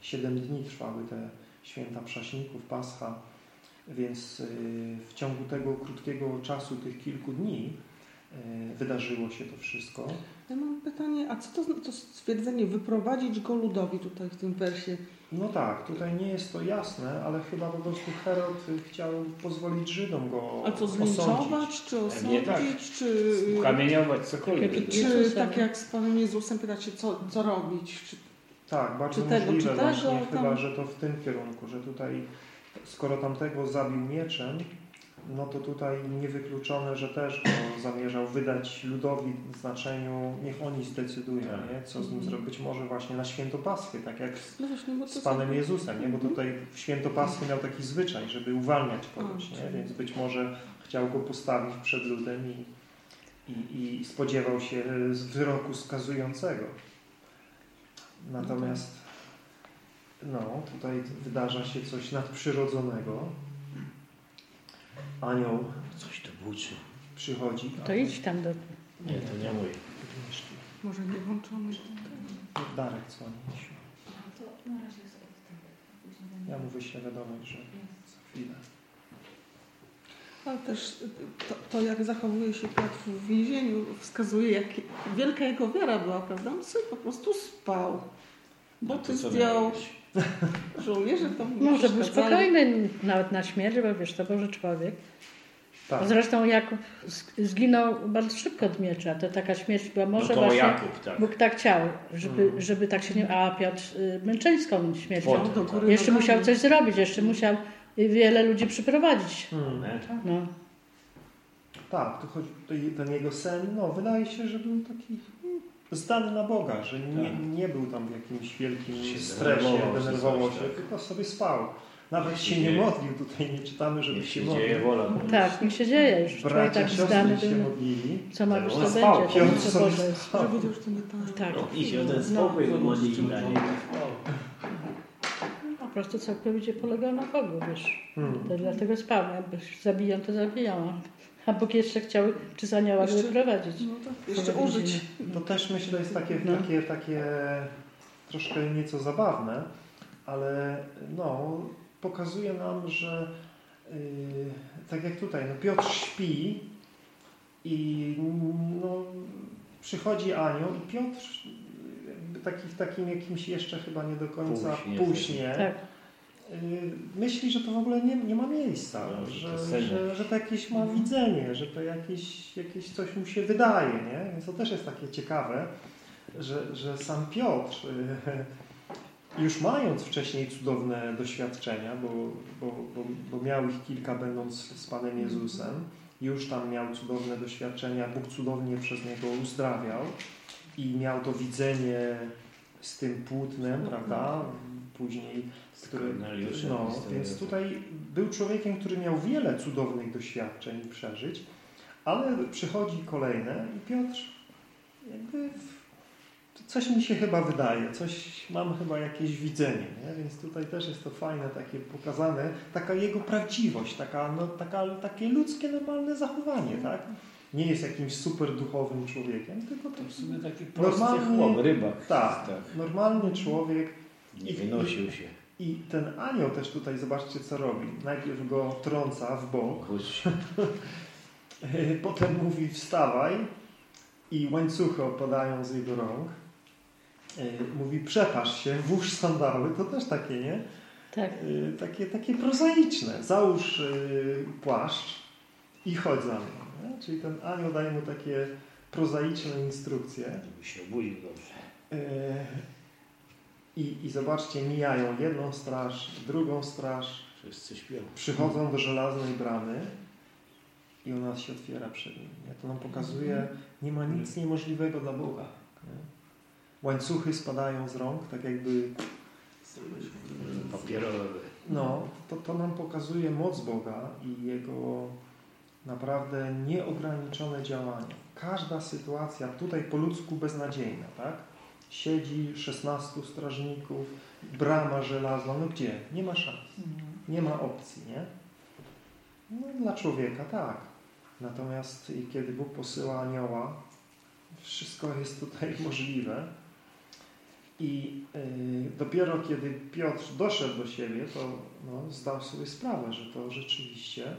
Siedem dni trwały te święta Przaśników, Pascha, więc y, w ciągu tego krótkiego czasu, tych kilku dni, wydarzyło się to wszystko. Ja mam pytanie, a co to, to stwierdzenie wyprowadzić go ludowi tutaj w tym wersie? No tak, tutaj nie jest to jasne, ale chyba po prostu Herod chciał pozwolić Żydom go A co, osądzić. zlinczować, czy Nie tak. osądzić, czy... Kamieniować cokolwiek. Czy Jezusem. tak jak z Panem Jezusem pytacie, co, co robić? Czy, Tak, bardzo Czy tego, możliwe czy tego, właśnie, tam- chyba, że to w tym kierunku, że tutaj skoro tamtego zabił mieczem, no to tutaj niewykluczone, że też go zamierzał wydać ludowi w znaczeniu niech oni zdecydują, Tak. nie? co z nim zrobić. Może właśnie na święto Paschy, tak jak z, no właśnie, z Panem Jezusem, nie? bo tutaj w święto Paschy miał taki zwyczaj, żeby uwalniać kogoś, nie? więc być może chciał go postawić przed ludem i, i, i spodziewał się wyroku skazującego. Natomiast no, tutaj wydarza się coś nadprzyrodzonego. Anioł Coś to buczy. przychodzi. To idź tam do... Nie, to nie mój. Może nie włączony. Darek dzwoni. To na razie jest. Ja mu wyślę wiadomość, że za chwilę. Ale też to, to, jak zachowuje się Piotr w więzieniu, wskazuje, jak wielka jego wiara była, prawda? On sobie po prostu spał. No to co zdjął, miałeś? Żołnierze nie Może był spokojny nawet na śmierć, bo wiesz, to Boży człowiek. Tak. Zresztą Jakub zginął bardzo szybko od miecza. To taka śmierć była No może to właśnie... Jakub, tak. Bóg tak chciał, żeby, Mhm. żeby tak się nie... A Piotr y, męczeńską śmiercią. Potem, do góry Jeszcze musiał coś zrobić, jeszcze musiał wiele ludzi przyprowadzić. Nie? No. Tak, to chodzi, to i- ten jego sen, no wydaje się, że był taki mm, zdany na Boga, że nie, Tak. nie był tam w jakimś wielkim Się stresie, denerwował się, tak. tylko sobie spał. Nawet Niech się się nie modlił, tutaj nie czytamy, żeby Niech się się dzieje modlił. wola. Tak, niech się dzieje już. Bracia, tak zdany się modlili. Co ma być, to On będzie. spał, To Piotr co sobie spał. To tak. Tak. I się ten No, spokój no, modlili no, na no. nie. Po prostu całkowicie polegał na Bogu, wiesz. Hmm. To dlatego spał. Jakby zabiją, to zabiją. A Bóg jeszcze chciał czy z anioła Jeszcze- wyprowadzić. No tak, jeszcze użyć. To też myślę jest takie, No. takie, takie troszkę nieco zabawne, ale no, pokazuje nam, że yy, tak jak tutaj, no Piotr śpi i no, przychodzi anioł i Piotr jakby taki, w takim jakimś jeszcze chyba nie do końca półśnie, Tak. Yy, myśli, że to w ogóle nie, nie ma miejsca, No, że że, to że, że, to jakieś ma widzenie, że to jakieś, jakieś coś mu się wydaje, nie? Więc to też jest takie ciekawe, że, że sam Piotr, yy, już mając wcześniej cudowne doświadczenia, bo, bo, bo, bo miał ich kilka będąc z Panem Jezusem, już tam miał cudowne doświadczenia, Bóg cudownie przez niego uzdrawiał i miał to widzenie z tym płótnem, prawda? Później, który, no, więc tutaj był człowiekiem, który miał wiele cudownych doświadczeń i przeżyć, ale przychodzi kolejne i Piotr jakby coś mi się chyba wydaje, coś mam chyba jakieś widzenie, nie? więc tutaj też jest to fajne, takie pokazane, taka jego prawdziwość, taka, no, taka, takie ludzkie, normalne zachowanie, tak? Nie jest jakimś super duchowym człowiekiem, tylko To to w sumie taki prosty Normalny- chłop, rybak. tak, tak. normalny człowiek Nie wynosił się. I ten anioł też tutaj, zobaczcie co robi. Najpierw go trąca w bok, Chodź. potem mówi wstawaj i łańcuchy opadają z jego rąk. E, Mówi przepasz się, włóż sandały, to też takie, nie? Tak. E, Takie, takie prozaiczne. Załóż e, płaszcz i chodź za mną. Nie? Czyli ten anioł daje mu takie prozaiczne instrukcje. Żeby się obudził dobrze. I, I zobaczcie, mijają jedną straż, drugą straż, Wszyscy śpią. przychodzą do żelaznej bramy i ona się otwiera przed nimi. Nie? To nam pokazuje, nie ma nic niemożliwego dla Boga. Nie? Łańcuchy spadają z rąk, tak jakby Papierowe. no, to, to nam pokazuje moc Boga i Jego naprawdę nieograniczone działanie. Każda sytuacja, tutaj po ludzku beznadziejna, tak? Siedzi 16 strażników, brama żelazna, no gdzie? Nie ma szans. Nie ma opcji, nie? No dla człowieka tak. Natomiast kiedy Bóg posyła anioła, wszystko jest tutaj możliwe. I y, dopiero kiedy Piotr doszedł do siebie, to no, zdał sobie sprawę, że to rzeczywiście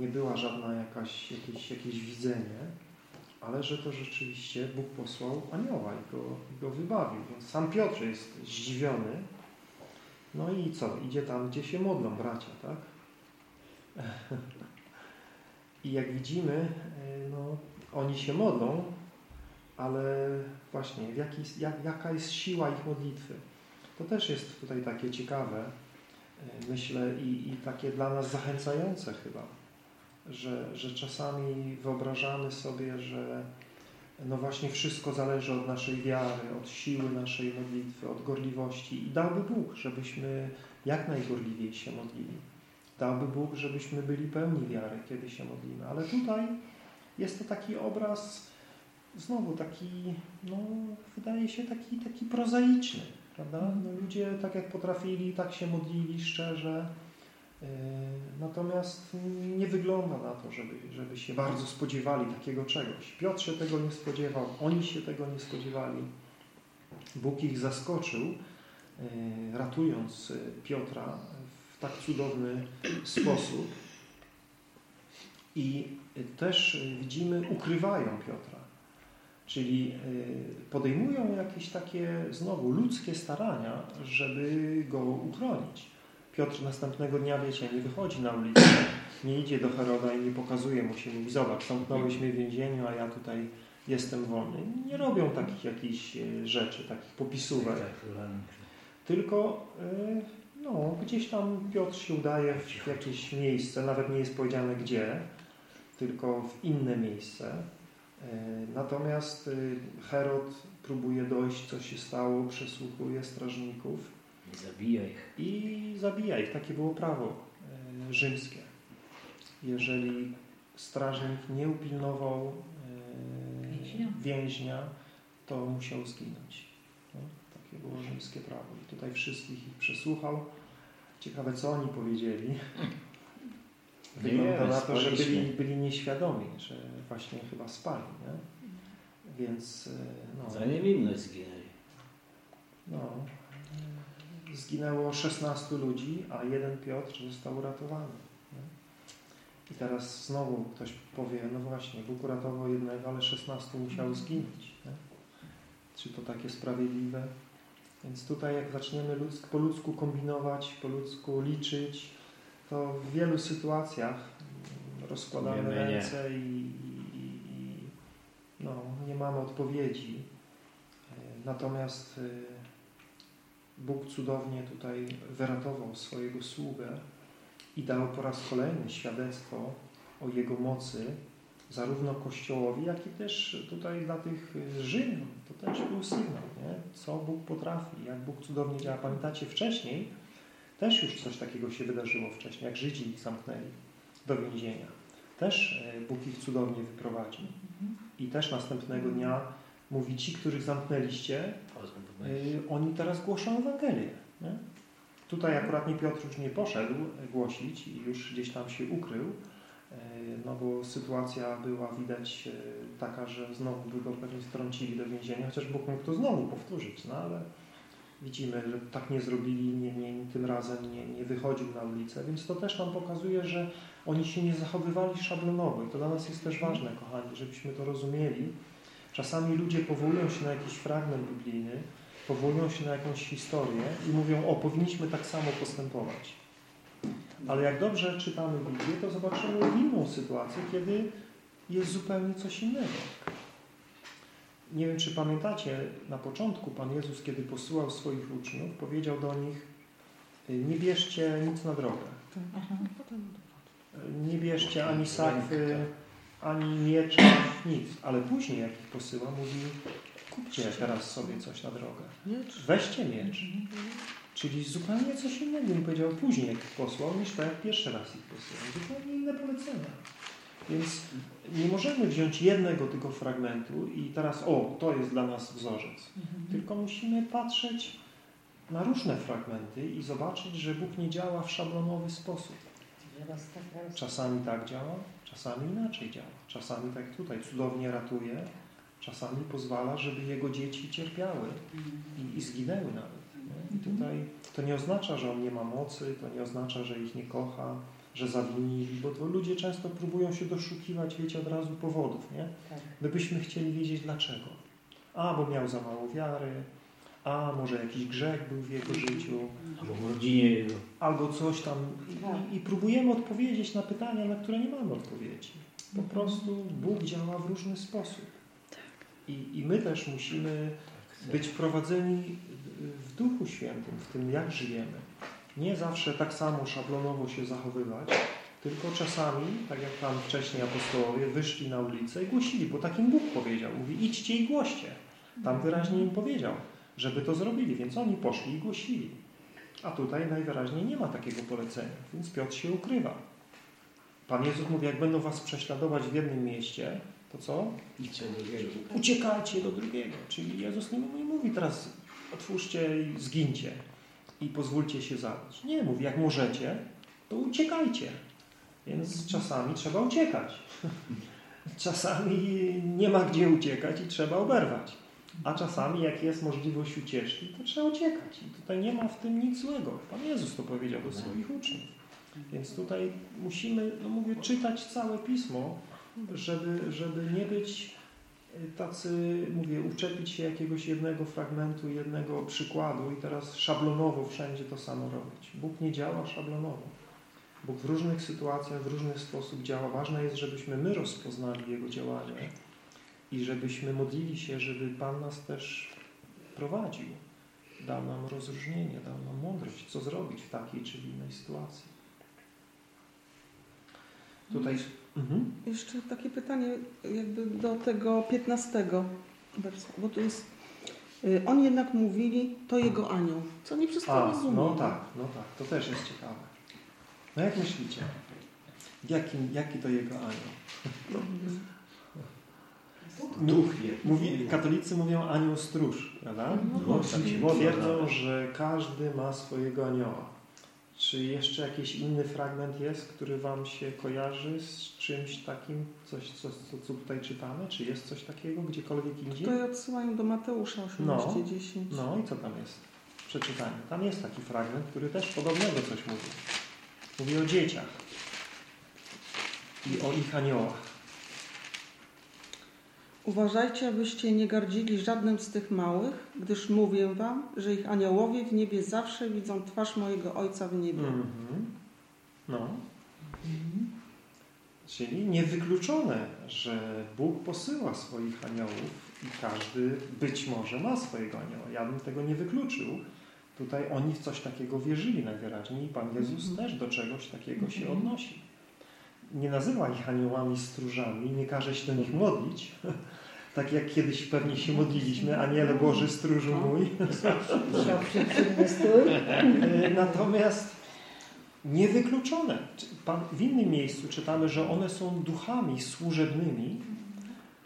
nie była żadna jakaś, jakieś, jakieś widzenie, ale że to rzeczywiście Bóg posłał anioła i go, go wybawił. Więc sam Piotr jest zdziwiony, No i co? Idzie tam, gdzie się modlą bracia, tak? I jak widzimy, y, no, oni się modlą, ale właśnie jaki, jak, jaka jest siła ich modlitwy. To też jest tutaj takie ciekawe, y, myślę, i, i takie dla nas zachęcające chyba, że, że czasami wyobrażamy sobie, że no właśnie wszystko zależy od naszej wiary, od siły naszej modlitwy, od gorliwości i dałby Bóg, żebyśmy jak najgorliwiej się modlili. Dałby Bóg, żebyśmy byli pełni wiary, kiedy się modlimy. Ale tutaj jest to taki obraz, znowu taki, no wydaje się taki, taki prozaiczny, prawda? No, ludzie tak jak potrafili, tak się modlili szczerze, Natomiast nie wygląda na to, żeby, żeby się bardzo spodziewali takiego czegoś. Piotr się tego nie spodziewał, oni się tego nie spodziewali. Bóg ich zaskoczył, yy, ratując Piotra w tak cudowny sposób. I też widzimy, ukrywają Piotra. Czyli podejmują jakieś takie znowu ludzkie starania, żeby go uchronić. Piotr następnego dnia, wiecie, nie wychodzi na ulicę, nie idzie do Heroda i nie pokazuje mu się, mówi, zobacz, zamknąłeś mnie w więzieniu, a ja tutaj jestem wolny. Nie robią takich jakichś e, rzeczy, takich popisówek. Tylko e, no, gdzieś tam Piotr się udaje w jakieś miejsce, nawet nie jest powiedziane gdzie, tylko w inne miejsce. E, natomiast Herod próbuje dojść, co się stało, przesłuchuje strażników i zabija ich. I zabija ich. Takie było prawo e, rzymskie. Jeżeli strażnik nie upilnował e, więźnia, to musiał zginąć. No, takie było rzymskie prawo. I tutaj wszystkich ich przesłuchał. Ciekawe, co oni powiedzieli. Wygląda na to, że byli, byli nieświadomi, że właśnie chyba spali. Nie? Więc e, no, Za niewinność zginęli. No, zginęło 16 ludzi, a jeden Piotr został uratowany. I teraz znowu ktoś powie, no właśnie, Bóg uratował jednego, ale 16 musiał zginąć. Nie? Czy to takie sprawiedliwe? Więc tutaj jak zaczniemy ludzk, po ludzku kombinować, po ludzku liczyć, to w wielu sytuacjach rozkładamy nie, ręce i, i, i, no, nie mamy odpowiedzi. Natomiast y, Bóg cudownie tutaj wyratował swojego sługę i dał po raz kolejny świadectwo o Jego mocy, zarówno Kościołowi, jak i też tutaj dla tych Rzymian. To też był sygnał, nie? co Bóg potrafi, jak Bóg cudownie działa. Pamiętacie, wcześniej też już coś takiego się wydarzyło wcześniej, jak Żydzi ich zamknęli do więzienia. Też e, Bóg ich cudownie wyprowadził. I też następnego dnia mówi, ci, których zamknęliście, oni teraz głoszą Ewangelię. Nie? Tutaj akurat nie Piotr już nie poszedł głosić i już gdzieś tam się ukrył, y, no bo sytuacja była widać y, taka, że znowu by go pewnie strącili do więzienia, chociaż Bóg mógł to znowu powtórzyć, no ale widzimy, że tak nie zrobili, nie, nie, tym razem nie, nie wychodził na ulicę, więc to też nam pokazuje, że oni się nie zachowywali szablonowo i to dla nas jest też ważne, kochani, żebyśmy to rozumieli. Czasami ludzie powołują się na jakiś fragment biblijny, powołują się na jakąś historię i mówią, o, powinniśmy tak samo postępować. Ale jak dobrze czytamy Biblię, to zobaczymy inną sytuację, kiedy jest zupełnie coś innego. Nie wiem, czy pamiętacie, na początku Pan Jezus, kiedy posyłał swoich uczniów, powiedział do nich, nie bierzcie nic na drogę. Nie bierzcie ani sakwy, ani miecza, nic. Ale później, jak ich posyła, mówi, kupcie teraz sobie coś na drogę. Weźcie miecz. Czyli zupełnie coś innego mi powiedział później, jak posłał, niż tak jak pierwszy raz ich posłał. Zupełnie inne polecenia. Więc nie możemy wziąć jednego tylko fragmentu i teraz, o, to jest dla nas wzorzec. Tylko musimy patrzeć na różne fragmenty i zobaczyć, że Bóg nie działa w szablonowy sposób. Czasami tak działa, czasami inaczej działa. Czasami tak tutaj cudownie ratuje, czasami pozwala, żeby jego dzieci cierpiały i, i zginęły nawet. Nie? I tutaj to nie oznacza, że on nie ma mocy, to nie oznacza, że ich nie kocha, że zawinili, bo to ludzie często próbują się doszukiwać, wiecie, od razu powodów, nie? My byśmy chcieli wiedzieć dlaczego. A, bo miał za mało wiary, a może jakiś grzech był w jego życiu, Albo w rodzinie jego. albo coś tam. I, I próbujemy odpowiedzieć na pytania, na które nie mamy odpowiedzi. Po prostu Bóg działa w różny sposób. I, I my też musimy być prowadzeni w Duchu Świętym, w tym jak żyjemy. Nie zawsze tak samo szablonowo się zachowywać, tylko czasami, tak jak tam wcześniej apostołowie, wyszli na ulicę i głosili, bo takim Bóg powiedział. Mówi, idźcie i głoście. Tam wyraźnie im powiedział, żeby to zrobili, więc oni poszli i głosili. A tutaj najwyraźniej nie ma takiego polecenia, więc Piotr się ukrywa. Pan Jezus mówi, jak będą was prześladować w jednym mieście, to co? Idźcie do drugiego. Uciekajcie do drugiego. Czyli Jezus nie, mówi teraz otwórzcie i zgincie i pozwólcie się zabić. Nie, mówi jak możecie, to uciekajcie. Więc czasami trzeba uciekać. Czasami nie ma gdzie uciekać i trzeba oberwać. A czasami jak jest możliwość ucieczki, to trzeba uciekać. I tutaj nie ma w tym nic złego. Pan Jezus to powiedział do swoich uczniów. Więc tutaj musimy, no mówię, czytać całe Pismo, żeby, żeby nie być tacy, mówię, uczepić się jakiegoś jednego fragmentu, jednego przykładu i teraz szablonowo wszędzie to samo robić. Bóg nie działa szablonowo. Bóg w różnych sytuacjach, w różny sposób działa. Ważne jest, żebyśmy my rozpoznali Jego działanie i żebyśmy modlili się, żeby Pan nas też prowadził. Dał nam rozróżnienie, dał nam mądrość, co zrobić w takiej czy innej sytuacji. Tutaj... Mhm. Jeszcze takie pytanie jakby do tego 15 wersu, bo tu jest y, oni jednak mówili, to jego anioł. Co nie wszystko A, rozumiem. no tak, no tak, to też jest ciekawe. No jak myślicie? Jakim, jaki to jego anioł? Duch wie. Mówi, katolicy mówią anioł stróż, prawda? No No, właśnie. tak się Twierdzą, że każdy ma swojego anioła. Czy jeszcze jakiś inny fragment jest, który Wam się kojarzy z czymś takim, coś, co, co, co tutaj czytamy? Czy jest coś takiego gdziekolwiek indziej? Tutaj odsyłają do Mateusza 18:10. No. No i co tam jest? Przeczytajmy. Tam jest taki fragment, który też podobnego coś mówi. Mówi o dzieciach i o ich aniołach. Uważajcie, abyście nie gardzili żadnym z tych małych, gdyż mówię wam, że ich aniołowie w niebie zawsze widzą twarz mojego Ojca w niebie. Mhm. No. Czyli niewykluczone, że Bóg posyła swoich aniołów i każdy być może ma swojego anioła. Ja bym tego nie wykluczył. Tutaj oni w coś takiego wierzyli najwyraźniej i Pan Jezus też do czegoś takiego się odnosi. Nie nazywa ich aniołami stróżami, nie każe się do nich modlić. Tak jak kiedyś pewnie się modliliśmy, Aniele Boży stróżu mój. E, Natomiast niewykluczone. Pan, w innym miejscu czytamy, że one są duchami służebnymi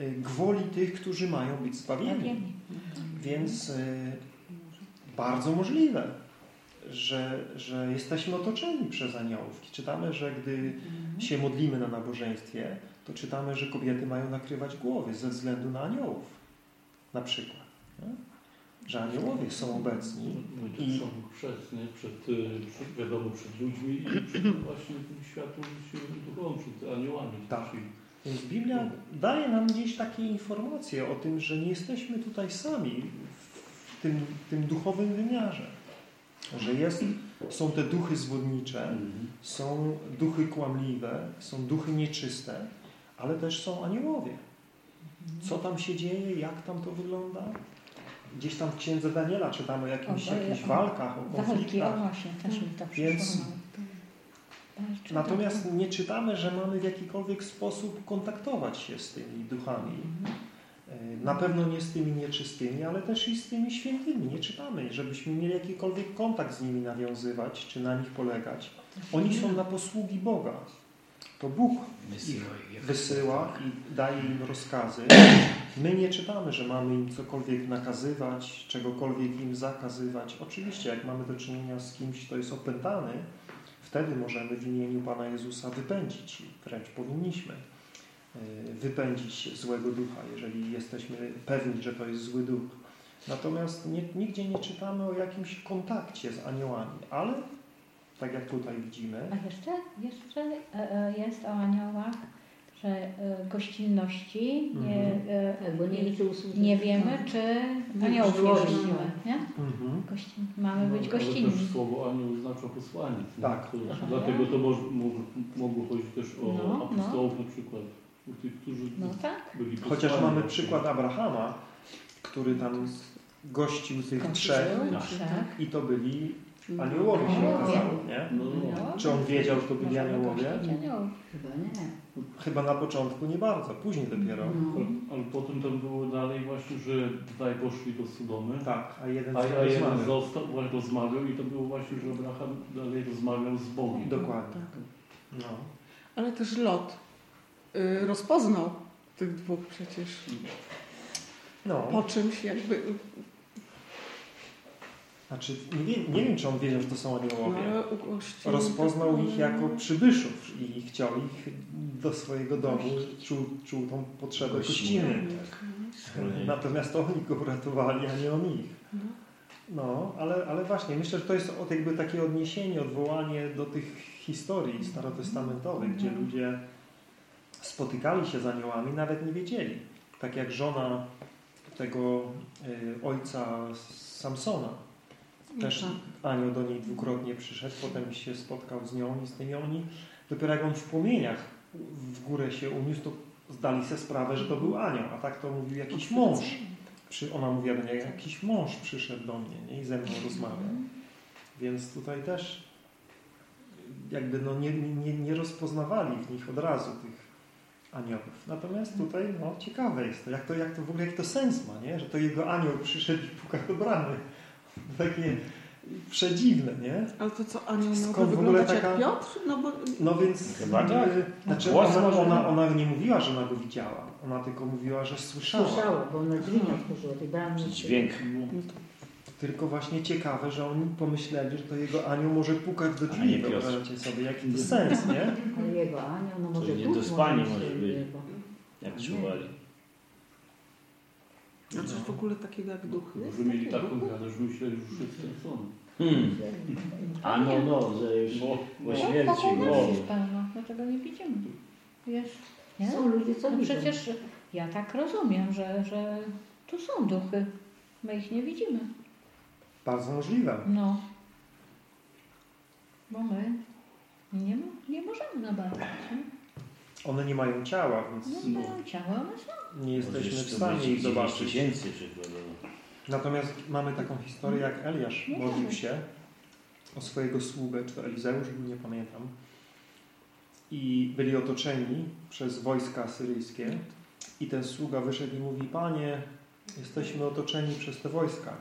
y, gwoli tych, którzy mają być zbawieni. Więc y, bardzo możliwe, że, że jesteśmy otoczeni przez aniołów. Czytamy, że gdy się modlimy na nabożeństwie, to czytamy, że kobiety mają nakrywać głowy ze względu na aniołów. Na przykład. Nie? Że aniołowie są obecni I I- są chrzest, nie? Przed, y, przed, wiadomo, przed ludźmi i przed właśnie tym światłem duchowym, przed aniołami. Tak. Więc Biblia daje nam gdzieś takie informacje o tym, że nie jesteśmy tutaj sami w tym, tym duchowym wymiarze. Że jest, są te duchy zwodnicze, Mhm. są duchy kłamliwe, są duchy nieczyste, ale też są aniołowie. Co tam się dzieje, jak tam to wygląda? Gdzieś tam w księdze Daniela czytamy o jakichś, O, jakichś o, walkach, o Walki, o konfliktach. właśnie, też mi to Więc-. Walczy, Natomiast nie czytamy, że mamy w jakikolwiek sposób kontaktować się z tymi duchami. E, Na pewno nie z tymi nieczystymi, ale też i z tymi świętymi. Nie czytamy, żebyśmy mieli jakikolwiek kontakt z nimi nawiązywać, czy na nich polegać. Oni są na posługi Boga. To Bóg Wysyła ich. wysyła i daje im rozkazy. My nie czytamy, że mamy im cokolwiek nakazywać, czegokolwiek im zakazywać. Oczywiście, jak mamy do czynienia z kimś, kto jest opętany, wtedy możemy w imieniu Pana Jezusa wypędzić, i wręcz powinniśmy wypędzić złego ducha, jeżeli jesteśmy pewni, że to jest zły duch. Natomiast nie, nigdzie nie czytamy o jakimś kontakcie z aniołami, ale tak jak tutaj widzimy, A jeszcze, jeszcze e, e, jest o aniołach, że e, gościnności, nie, Mhm. e, Tak, bo nie liczy nie wiemy, czy aniołów nie gościmy, nie? Mhm. Gościn, mamy być No, Ale gościnni. też słowo anioł oznacza posłaniec. nie? Tak. To, dlatego to mógł, mogło chodzić też o No, apostołów na przykład. Tych, którzy No tak. byli Chociaż mamy przykład Abrahama, który tam gościł tych trzech Tak. i to byli aniołowie się okazało, nie? No, No. Czy on wiedział, że to byli aniołowie? Chyba nie. Chyba na początku nie bardzo, później dopiero. No. ale, potem tam było dalej właśnie, że dwaj poszli do Sodomy. Tak, a jeden A, a jeden został, właśnie rozmawiał i to było właśnie, że Abraham dalej rozmawiał z Bogiem. Dokładnie. No. Ale też Lot rozpoznał tych dwóch przecież no. po czymś jakby. Znaczy, nie, nie wiem, czy on wiedział, że to są No, aniołowie. ale ugościł Rozpoznał tak, ich jako przybyszów i chciał ich do swojego domu, czuł, czuł tą potrzebę gościny. Natomiast to oni go uratowali, a nie on ich. No. No, ale, ale właśnie, myślę, że to jest jakby takie odniesienie, odwołanie do tych historii starotestamentowych, gdzie ludzie spotykali się z aniołami, nawet nie wiedzieli. Tak jak żona tego y, ojca Samsona. Też Tak. anioł do niej dwukrotnie przyszedł, potem się spotkał z nią i z tymi oni. Dopiero jak on w płomieniach w górę się uniósł, to zdali sobie sprawę, że to był anioł, a tak to mówił jakiś mąż. Przy, ona mówiła do niego, jakiś mąż przyszedł do mnie nie? i ze mną rozmawiał. Więc tutaj też jakby no nie, nie, nie rozpoznawali w nich od razu tych aniołów. Natomiast tutaj no, ciekawe jest to, jak to, jak to w ogóle jak to sens ma, nie? że to jego anioł przyszedł i puka do bramy. Takie przedziwne, nie? Ale to co, anioł miałby Skąd w ogóle wyglądać taka- jak Piotr? No bo No więc Chyba tak. y, znaczy Głos ona, ona, ona nie mówiła, że ona go widziała. Ona tylko mówiła, że słyszała. Słyszała, bo ona drzwi nie otworzyła, tej bramy. Dźwięk. Tylko właśnie ciekawe, że oni pomyśleli, że to jego anioł może pukać do A drzwi. Wyobraźcie sobie, jaki to sens, nie? Ale jego anioł, no może nie do spania może być. Jak czuwali. A coś w ogóle takiego jak duchy? Może mieli taką wiarę, że myśleli, że wszyscy są. Hmm. A no, no, że już Bo, po bo, śmierci. Wokół nas No. jest pełno, dlaczego nie widzimy? Wiesz, nie? Są ludzie, co No widzą. przecież ja tak rozumiem, że, że tu są duchy. My ich nie widzimy. Bardzo możliwe. No. Bo my nie, nie możemy. Nie? One nie mają ciała, więc No mają ciało, one są. nie jesteśmy w stanie ich 10 zobaczyć. tysięcy. Natomiast mamy taką historię, jak Eliasz Nie modlił się o swojego sługę, czy to Elizeusz, nie pamiętam. I byli otoczeni przez wojska asyryjskie. I ten sługa wyszedł i mówi, Panie, jesteśmy otoczeni przez te wojska.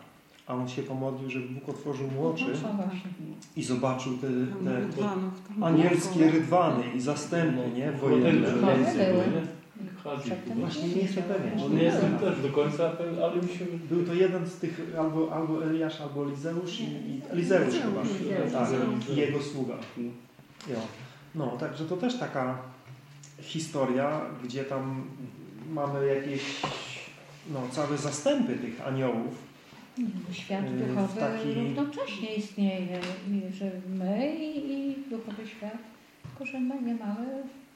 A on się pomodlił, żeby Bóg otworzył mu oczy No właśnie. i zobaczył te, te tam anielskie rydwany i zastępy, nie? Wojenne. Właśnie nie jestem pewien. No nie jestem też do końca, ale- ale mi się Był to jeden z tych, albo, albo Eliasz, albo Elizeusz i, i Elizeusz chyba. Tak, i jego sługa. Jo. No, także to też taka historia, gdzie tam mamy jakieś no, całe zastępy tych aniołów. Świat Yy, duchowy taki- równocześnie istnieje, i że my i, i duchowy świat, tylko że my nie mamy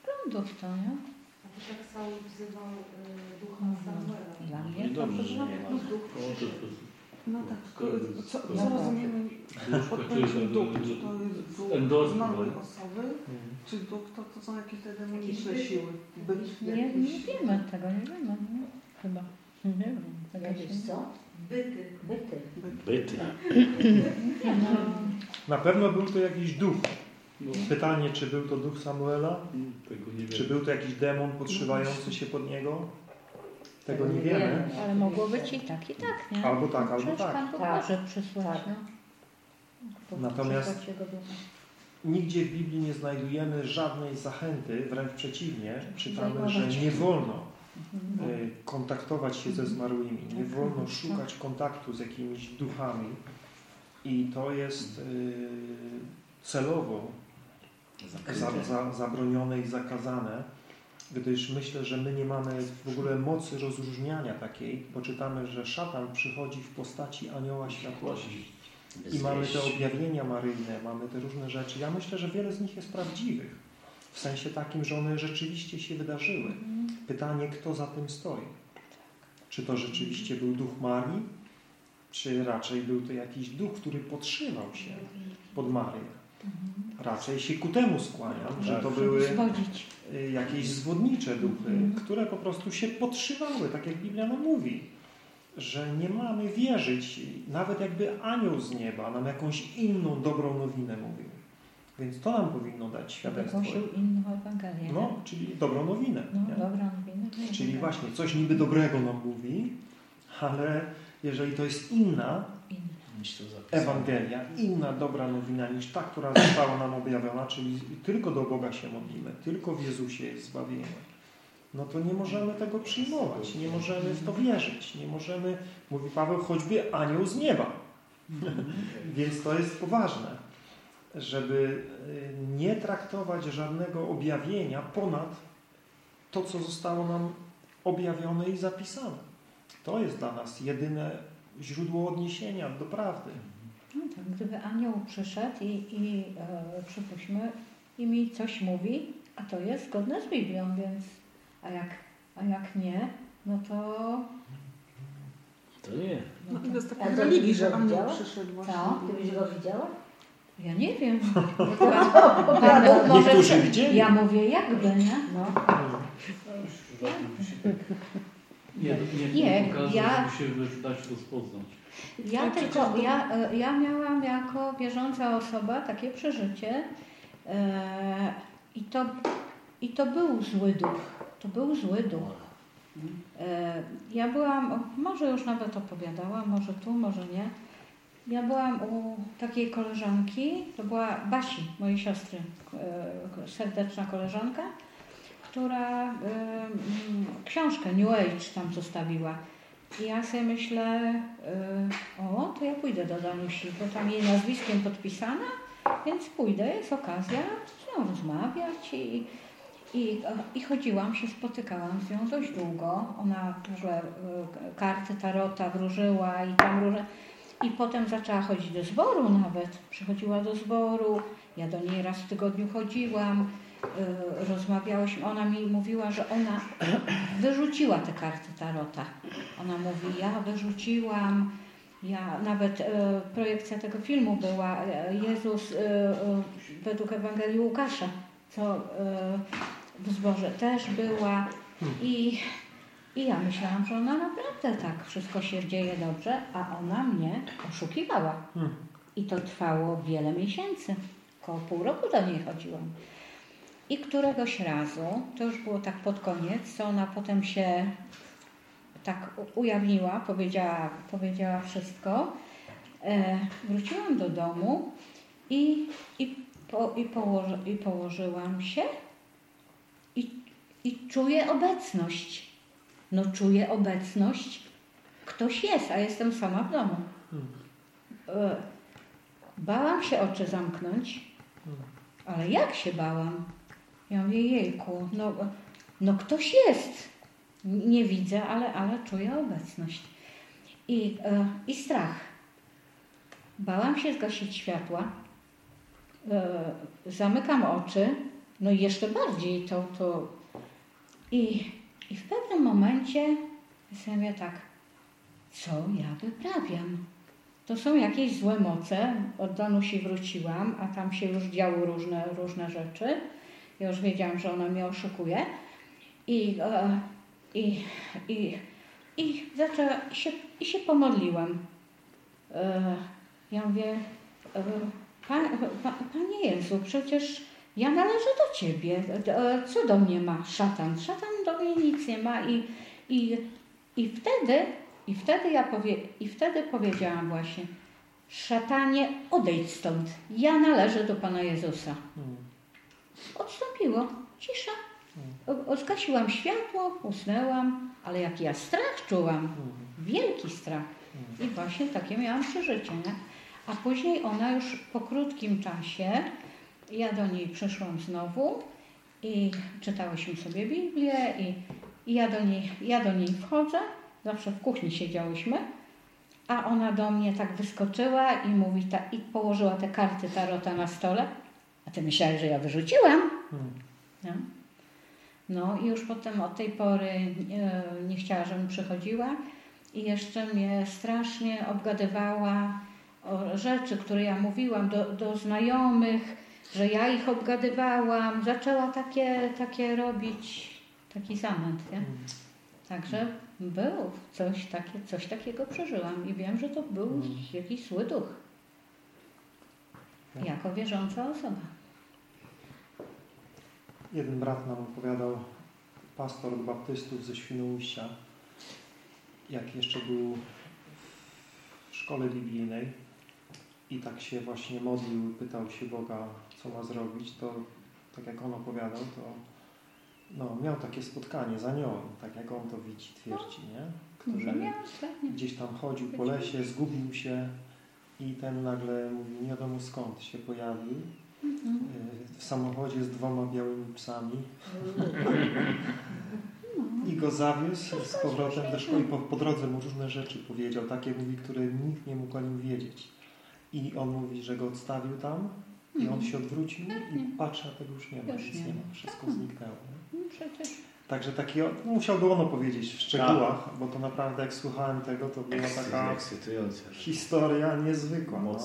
wglądu w to, nie? Jak Saul wzywał y, ducha Mhm. Samuela. Dla No mnie to dobrze, że wygląda nie ma. No No tak, co, co No. rozumiemy pod pojęciem duch? to- Czy to jest duch zmarłej osoby? Czy duch to, to są jakieś te demoniczne siły? Byt, Nie, nie wiemy tego, nie wiemy, nie? chyba. Nie wiem. się- co? Byty. Byty. Byty. Na pewno był to jakiś duch. Pytanie, czy był to duch Samuela? tego nie Czy był to jakiś demon podszywający się pod niego? Tego nie wiemy. ale mogło być i tak, i tak, nie? Albo tak, albo Przecież tak. Pan Bóg Tak. może przysłać, Tak. no. Natomiast-. Nigdzie w Biblii nie znajdujemy żadnej zachęty, wręcz przeciwnie, czytamy, że nie wolno Mhm. Kontaktować się ze zmarłymi, nie wolno szukać kontaktu z jakimiś duchami. I to jest y, celowo za, za, zabronione i zakazane, gdyż myślę, że my nie mamy w ogóle mocy rozróżniania takiej, bo czytamy, że szatan przychodzi w postaci anioła światłości. I mamy te objawienia maryjne, mamy te różne rzeczy. Ja myślę, że wiele z nich jest prawdziwych. W sensie takim, że one rzeczywiście się wydarzyły. Pytanie, kto za tym stoi? Czy to rzeczywiście był duch Marii, czy raczej był to jakiś duch, który podszywał się pod Marię? Raczej się ku temu skłaniam, że to były y, jakieś zwodnicze duchy, Mhm. które po prostu się podszywały, tak jak Biblia nam mówi, że nie mamy wierzyć, nawet jakby anioł z nieba nam jakąś inną dobrą nowinę mówił. Więc to nam powinno dać świadectwo. Głosił inną Ewangelię. No, czyli dobrą nowinę. No, nie? dobra nowina. Czyli dobra. właśnie coś niby dobrego nam mówi, ale jeżeli to jest inna. Ewangelia, inna dobra nowina niż ta, która została nam objawiona, czyli tylko do Boga się modlimy, tylko w Jezusie jest zbawienie, no to nie możemy tego przyjmować, nie możemy w to wierzyć, nie możemy, mówi Paweł, choćby anioł z nieba. Więc to jest poważne, żeby y, nie traktować żadnego objawienia ponad to, co zostało nam objawione i zapisane. To jest dla nas jedyne źródło odniesienia do prawdy. No tak, gdyby anioł przyszedł i, i e, przypuśćmy, i mi coś mówi, a to jest zgodne z Biblią, więc a jak, a jak nie, no to... To nie. No to jest A taka religii, że anioł przyszedł właśnie. Co? Ty byś go widziała? Ja nie wiem. No, Pan Bóg może Niektórzy przy- widzieli. Ja mówię jakby, nie? No. Nie, nie, Nie, nie pokaże, ja- się dać rozpoznać. Ja Ale tylko, ja, e, ja miałam jako wierząca osoba takie przeżycie e, i, to, i to był zły duch. To był zły duch. E, ja byłam, może już nawet opowiadałam, może tu, może nie. Ja byłam u takiej koleżanki, to była Basi, mojej siostry, e, serdeczna koleżanka, która e, książkę New Age tam zostawiła. I ja sobie myślę, y, o, to ja pójdę do Danusi, bo tam jej nazwiskiem podpisana, więc pójdę, jest okazja z nią rozmawiać i, i, i chodziłam się, spotykałam z nią dość długo. Ona różne karty tarota wróżyła i tam różne... I potem zaczęła chodzić do zboru nawet. Przychodziła do zboru, ja do niej raz w tygodniu chodziłam, y, rozmawiałyśmy. Ona mi mówiła, że ona wyrzuciła te karty tarota. Ona mówi, ja wyrzuciłam, ja nawet e, projekcja tego filmu była e, Jezus według Ewangelii Łukasza, co w zborze też była i, i ja myślałam, że ona naprawdę tak wszystko się dzieje dobrze, a ona mnie oszukiwała. Hmm. I to trwało wiele miesięcy. Około pół roku do niej chodziłam. I któregoś razu, to już było tak pod koniec, co ona potem się tak ujawniła, powiedziała, powiedziała wszystko. E, wróciłam do domu i, i, po, i, położy, i położyłam się i, i czuję obecność. No czuję obecność. Ktoś jest, a jestem sama w domu. E, bałam się oczy zamknąć, ale jak się bałam? Ja mówię, jejku, no, no ktoś jest. Nie widzę, ale, ale czuję obecność. I, e, I strach. Bałam się zgasić światła. E, zamykam oczy. No i jeszcze bardziej to. to i, I w pewnym momencie sobie tak, co ja wyprawiam? To są jakieś złe moce. Od Danusi wróciłam, a tam się już działy różne, różne rzeczy. Ja już wiedziałam, że ona mnie oszukuje. I, e, i, i, i, zaczęła, i, się, i się pomodliłam. E, ja mówię, e, pa, Panie Jezu, przecież ja należę do Ciebie. E, Co do mnie ma szatan? Szatan do mnie nic nie ma. I, i, i, wtedy, i, wtedy ja powie, I wtedy powiedziałam właśnie, szatanie, odejdź stąd. Ja należę do Pana Jezusa. Hmm. Odstąpiło. Cisza. O- o- Zgasiłam światło, usnęłam, ale jaki ja strach czułam. Wielki strach. I właśnie takie miałam przeżycie. Nie? A później ona już po krótkim czasie, ja do niej przyszłam znowu i czytałyśmy sobie Biblię i, i ja, do niej, ja do niej wchodzę, zawsze w kuchni siedziałyśmy, a ona do mnie tak wyskoczyła i mówi, ta, i położyła te karty tarota na stole. A ty myślałeś, że ja wyrzuciłam? Hmm. Nie? No i już potem od tej pory e, nie chciała, żebym przychodziła i jeszcze mnie strasznie obgadywała o rzeczy, które ja mówiłam do, do znajomych, że ja ich obgadywałam. Zaczęła takie, takie robić, taki zamęt, nie? Także był coś, takie, coś takiego przeżyłam i wiem, że to był Mm. jakiś zły duch. Tak. Jako wierząca osoba. Jeden brat nam opowiadał, pastor baptystów ze Świnoujścia, jak jeszcze był w szkole biblijnej i tak się właśnie modlił, pytał się Boga, co ma zrobić, to tak jak on opowiadał, to no, miał takie spotkanie z aniołem, tak jak on to widzi, twierdzi, nie? Który pewnie. gdzieś tam chodził po lesie, zgubił się i ten nagle mówił, nie wiadomo skąd się pojawił Mhm. w samochodzie z dwoma białymi psami i go zawiózł z powrotem do szkoły i po, po drodze mu różne rzeczy powiedział, takie mówi, które nikt nie mógł o nim wiedzieć. I on mówi, że go odstawił tam i on się odwrócił i patrzy, a tego już nie ma, Już nic nie nie ma. wszystko zniknęło. nie? No przecież. Także taki, no, musiałby on opowiedzieć w szczegółach, bo to naprawdę jak słuchałem tego, to była taka Ekscytujące. historia niezwykła. No.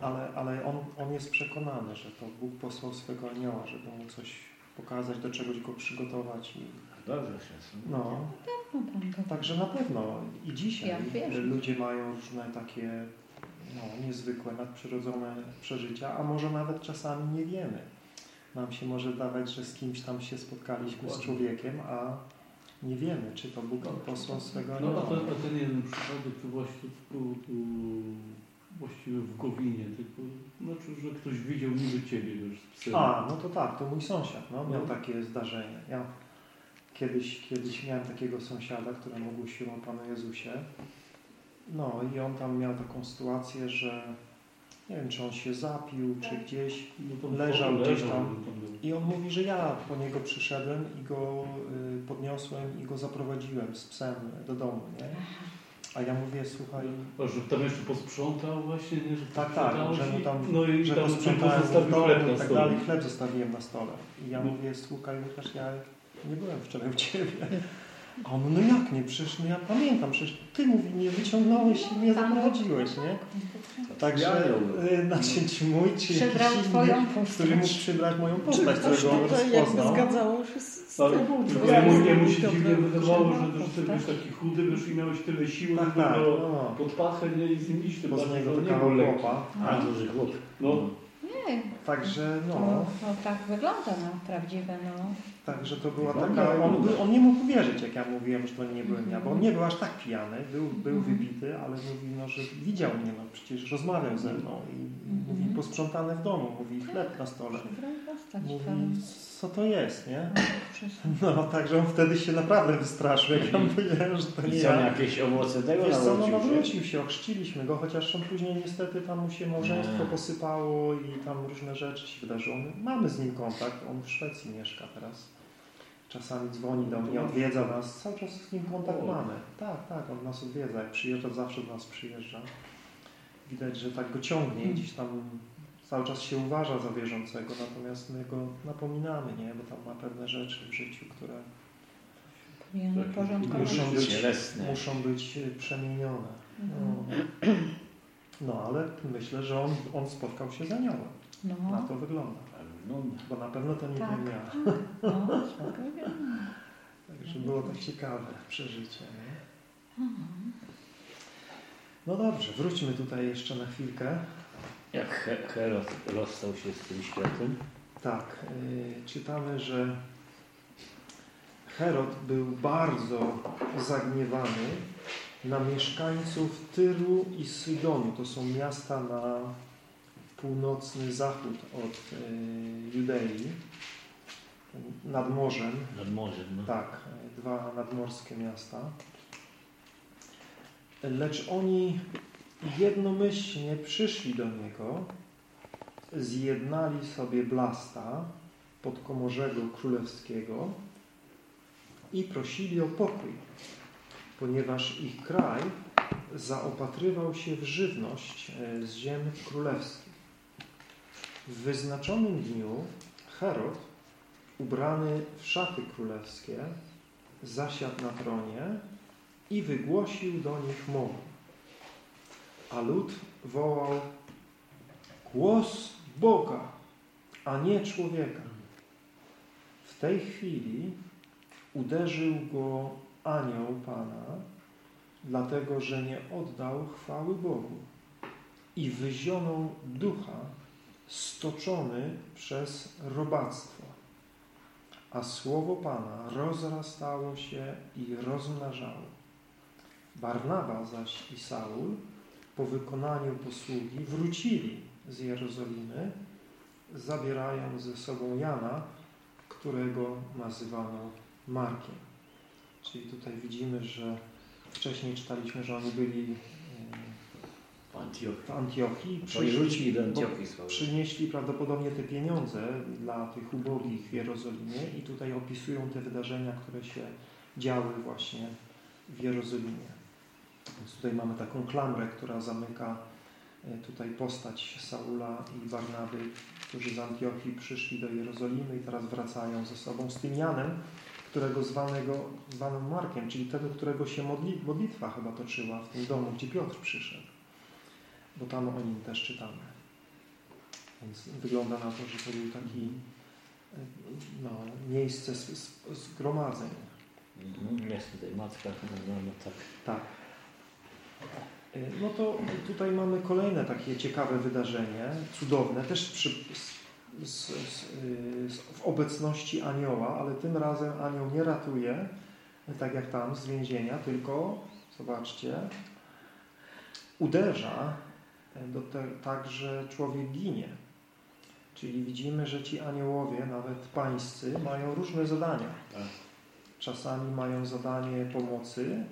Ale, ale on, on jest przekonany, że to Bóg posłał swego anioła, żeby mu coś pokazać, do czegoś go przygotować. I, Dobrze się. no, No, także na pewno i dzisiaj Ja ludzie mają różne takie no, niezwykłe, nadprzyrodzone przeżycia, a może nawet czasami nie wiemy. Nam się może dawać, że z kimś tam się spotkaliśmy, z Dokładnie. człowiekiem, a nie wiemy, czy to Bóg posłał swego No a ten, a ten jeden przypadek to właśnie tu, tu, właściwie w Gowinie, tylko znaczy, że ktoś widział niby ciebie wiesz, z psem. A, no to tak, to mój sąsiad no, miał No. takie zdarzenie. Ja kiedyś, kiedyś miałem takiego sąsiada, któremu głosił o Panu Jezusie. No i on tam miał taką sytuację, że nie wiem, czy on się zapił, czy gdzieś. No leżał gdzieś tam. był. I on mówi, że ja po niego przyszedłem i go y, podniosłem i go zaprowadziłem z psem do domu, nie? A ja mówię, słuchaj, A że tam jeszcze posprzątał właśnie, nie? Że Tak, tak, posprzątał że mu tam- no i że tam posprzątałem w zostawił domu i tak dalej, chleb zostawiłem na stole. I ja No. mówię, słuchaj Łukasz, ja nie byłem wczoraj u Ciebie. A on, no jak nie, przecież no ja pamiętam, przecież Ty mówi, nie wyciągnąłeś i mnie zaprowadziłeś, nie? Także Ja y, nacięć mój, czy jakiś Przybrał inny, twoją który mógł przybrać moją postać, którego on rozpoznał. zgadzało się z, z Ale czy ja mu, z- jemu się dziwnie wydawało, że, że ty byłeś taki chudy, wiesz, i miałeś tyle siły, Tak, tak, no. pod pachę nie z nim iść, Bo z niego to nie kawał chłopa. A, duży chłop. No. Nie, Także to, no, no, tak wygląda no, prawdziwe. No. Także to była taka, on, on nie mógł uwierzyć, jak ja mówiłem, że to nie byłem ja, bo on nie był aż tak pijany, był, był wybity, ale mówi, no, że widział mnie, no przecież rozmawiał ze mną i mówi, posprzątane w domu, mówi, chleb na stole. Postać. Mówi. Co to jest, nie? Przez- No, także on wtedy się naprawdę wystraszył, jak ja mówiłem, że to nie I ja. jakieś owoce tego Wiesz co, no nawrócił się? nawrócił się, ochrzciliśmy go, chociaż on później niestety tam mu się małżeństwo Nie. posypało i tam różne rzeczy się wydarzyło. Mamy z nim kontakt, on w Szwecji mieszka teraz. Czasami dzwoni do mnie, odwiedza nas, cały czas z nim kontakt O. mamy. Tak, tak, on nas odwiedza, jak przyjeżdża, zawsze do nas przyjeżdża. Widać, że tak go ciągnie, gdzieś tam cały czas się uważa za wierzącego, natomiast my go napominamy, nie, bo tam ma pewne rzeczy w życiu, które Tak, muszą być, Cielesne. muszą być e, przemienione. No. Mhm. no, ale myślę, że on, on spotkał się z aniołem. Na No, to wygląda. No, Bo na pewno to nie Tak. ja. no, spokojnie. Także było tak ciekawe przeżycie. Nie? Mhm. No dobrze, wróćmy tutaj jeszcze na chwilkę. Jak He- Herod rozstał się z tym światem, Tak, y, czytamy, że Herod był bardzo zagniewany na mieszkańców Tyru i Sydonu. To są miasta na północny zachód od y, Judei, nad morzem. nad morzem. No. Tak, dwa nadmorskie miasta. Lecz oni jednomyślnie przyszli do niego, zjednali sobie Blasta, podkomorzego królewskiego i prosili o pokój, ponieważ ich kraj zaopatrywał się w żywność e, z ziem królewskich. W wyznaczonym dniu Herod ubrany w szaty królewskie, zasiadł na tronie i wygłosił do nich mowę. A lud wołał głos Boga, a nie człowieka. W tej chwili uderzył go anioł Pana, dlatego że nie oddał chwały Bogu i wyzionął ducha stoczony przez robactwo. A słowo Pana rozrastało się i rozmnażało. Barnaba zaś i Saul po wykonaniu posługi wrócili z Jerozolimy, zabierając ze sobą Jana, którego nazywano Markiem. Czyli tutaj widzimy, że wcześniej czytaliśmy, że oni byli W Antiochii. w Antiochii. Wrócili do Antiochii. Przynieśli prawdopodobnie te pieniądze dla tych ubogich w Jerozolimie i tutaj opisują te wydarzenia, które się działy właśnie w Jerozolimie. Więc tutaj mamy taką klamrę, która zamyka e, tutaj postać Saula i Barnaby, którzy z Antiochii przyszli do Jerozolimy i teraz wracają ze sobą z tym Janem, którego zwanego, zwano Markiem, czyli tego, którego się modli, modlitwa chyba toczyła w tym domu, gdzie Piotr przyszedł. Bo tam o nim też czytamy. Więc wygląda na to, że to był taki e, no, miejsce zgromadzeń. Mhm. Jest tutaj matka, no, no tak. Tak. E, No to tutaj mamy kolejne takie ciekawe wydarzenie, cudowne, też przy, z, z, z, z, w obecności anioła, ale tym razem anioł nie ratuje, tak jak tam z więzienia, tylko, zobaczcie, uderza te, tak, że człowiek ginie. Czyli widzimy, że ci aniołowie, nawet pańscy, mają różne zadania. Tak. Czasami mają zadanie pomocy,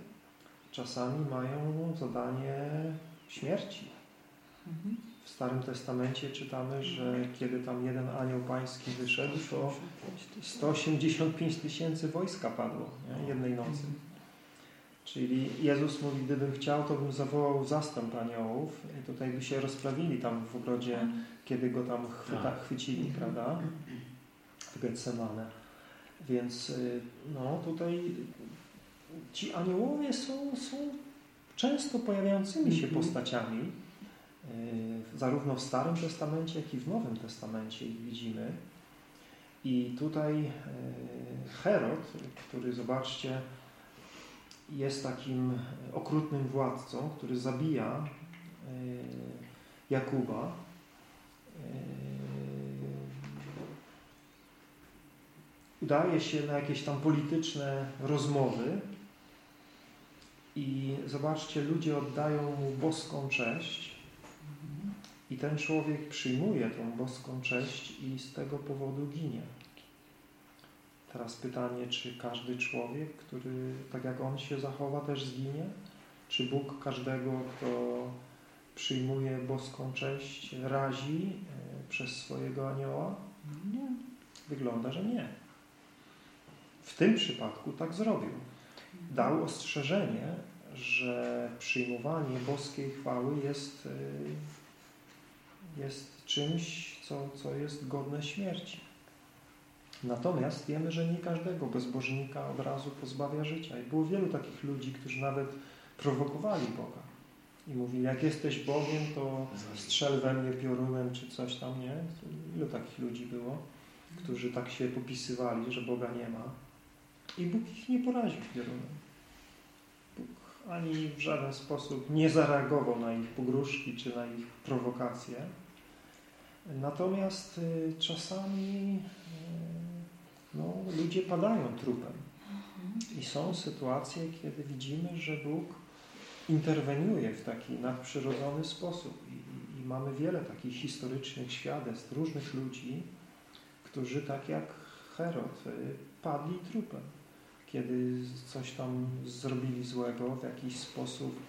czasami mają zadanie śmierci. W Starym Testamencie czytamy, że kiedy tam jeden anioł pański wyszedł, to 185 tysięcy wojska padło nie? jednej nocy. Czyli Jezus mówi, gdybym chciał, to bym zawołał zastęp aniołów i tutaj by się rozprawili tam w ogrodzie, kiedy go tam chwyta, chwycili, prawda? W Getsemane. Więc y, no tutaj ci aniołowie są, są często pojawiającymi się postaciami, y, zarówno w Starym Testamencie, jak i w Nowym Testamencie ich widzimy. I tutaj y, Herod, który zobaczcie, jest takim okrutnym władcą, który zabija y, Jakuba. Udaje się na jakieś tam polityczne rozmowy i zobaczcie, ludzie oddają mu boską cześć i ten człowiek przyjmuje tą boską cześć i z tego powodu ginie. Teraz pytanie, czy każdy człowiek, który tak jak on się zachowa, też zginie? Czy Bóg każdego, kto przyjmuje boską cześć, razi e, przez swojego anioła? Nie. Wygląda, że nie. W tym przypadku tak zrobił. Dał ostrzeżenie, że przyjmowanie boskiej chwały jest, e, jest czymś, co, co jest godne śmierci. Natomiast wiemy, że nie każdego bezbożnika od razu pozbawia życia. I było wielu takich ludzi, którzy nawet prowokowali Boga. I mówili, jak jesteś Bogiem, to strzel we mnie piorunem, czy coś tam, nie? Ilu takich ludzi było, którzy tak się popisywali, że Boga nie ma. I Bóg ich nie poraził piorunem. Ani w żaden sposób nie zareagował na ich pogróżki, czy na ich prowokacje. Natomiast y, czasami y, no, ludzie padają trupem. I są sytuacje, kiedy widzimy, że Bóg interweniuje w taki nadprzyrodzony sposób. I, i, I mamy wiele takich historycznych świadectw różnych ludzi, którzy tak jak Herod y, padli trupem, kiedy coś tam zrobili złego, w jakiś sposób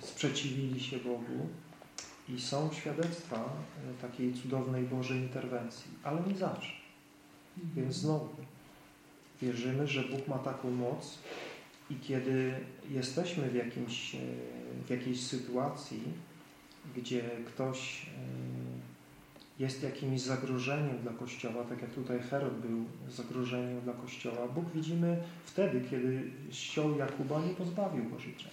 sprzeciwili się Bogu. I są świadectwa y, takiej cudownej Bożej interwencji, ale nie zawsze. Więc znowu wierzymy, że Bóg ma taką moc i kiedy jesteśmy w, jakimś, e, w jakiejś sytuacji, gdzie ktoś jest jakimś zagrożeniem dla Kościoła, tak jak tutaj Herod był zagrożeniem dla Kościoła, Bóg widzimy wtedy, kiedy ściął Jakuba, nie pozbawił go życia.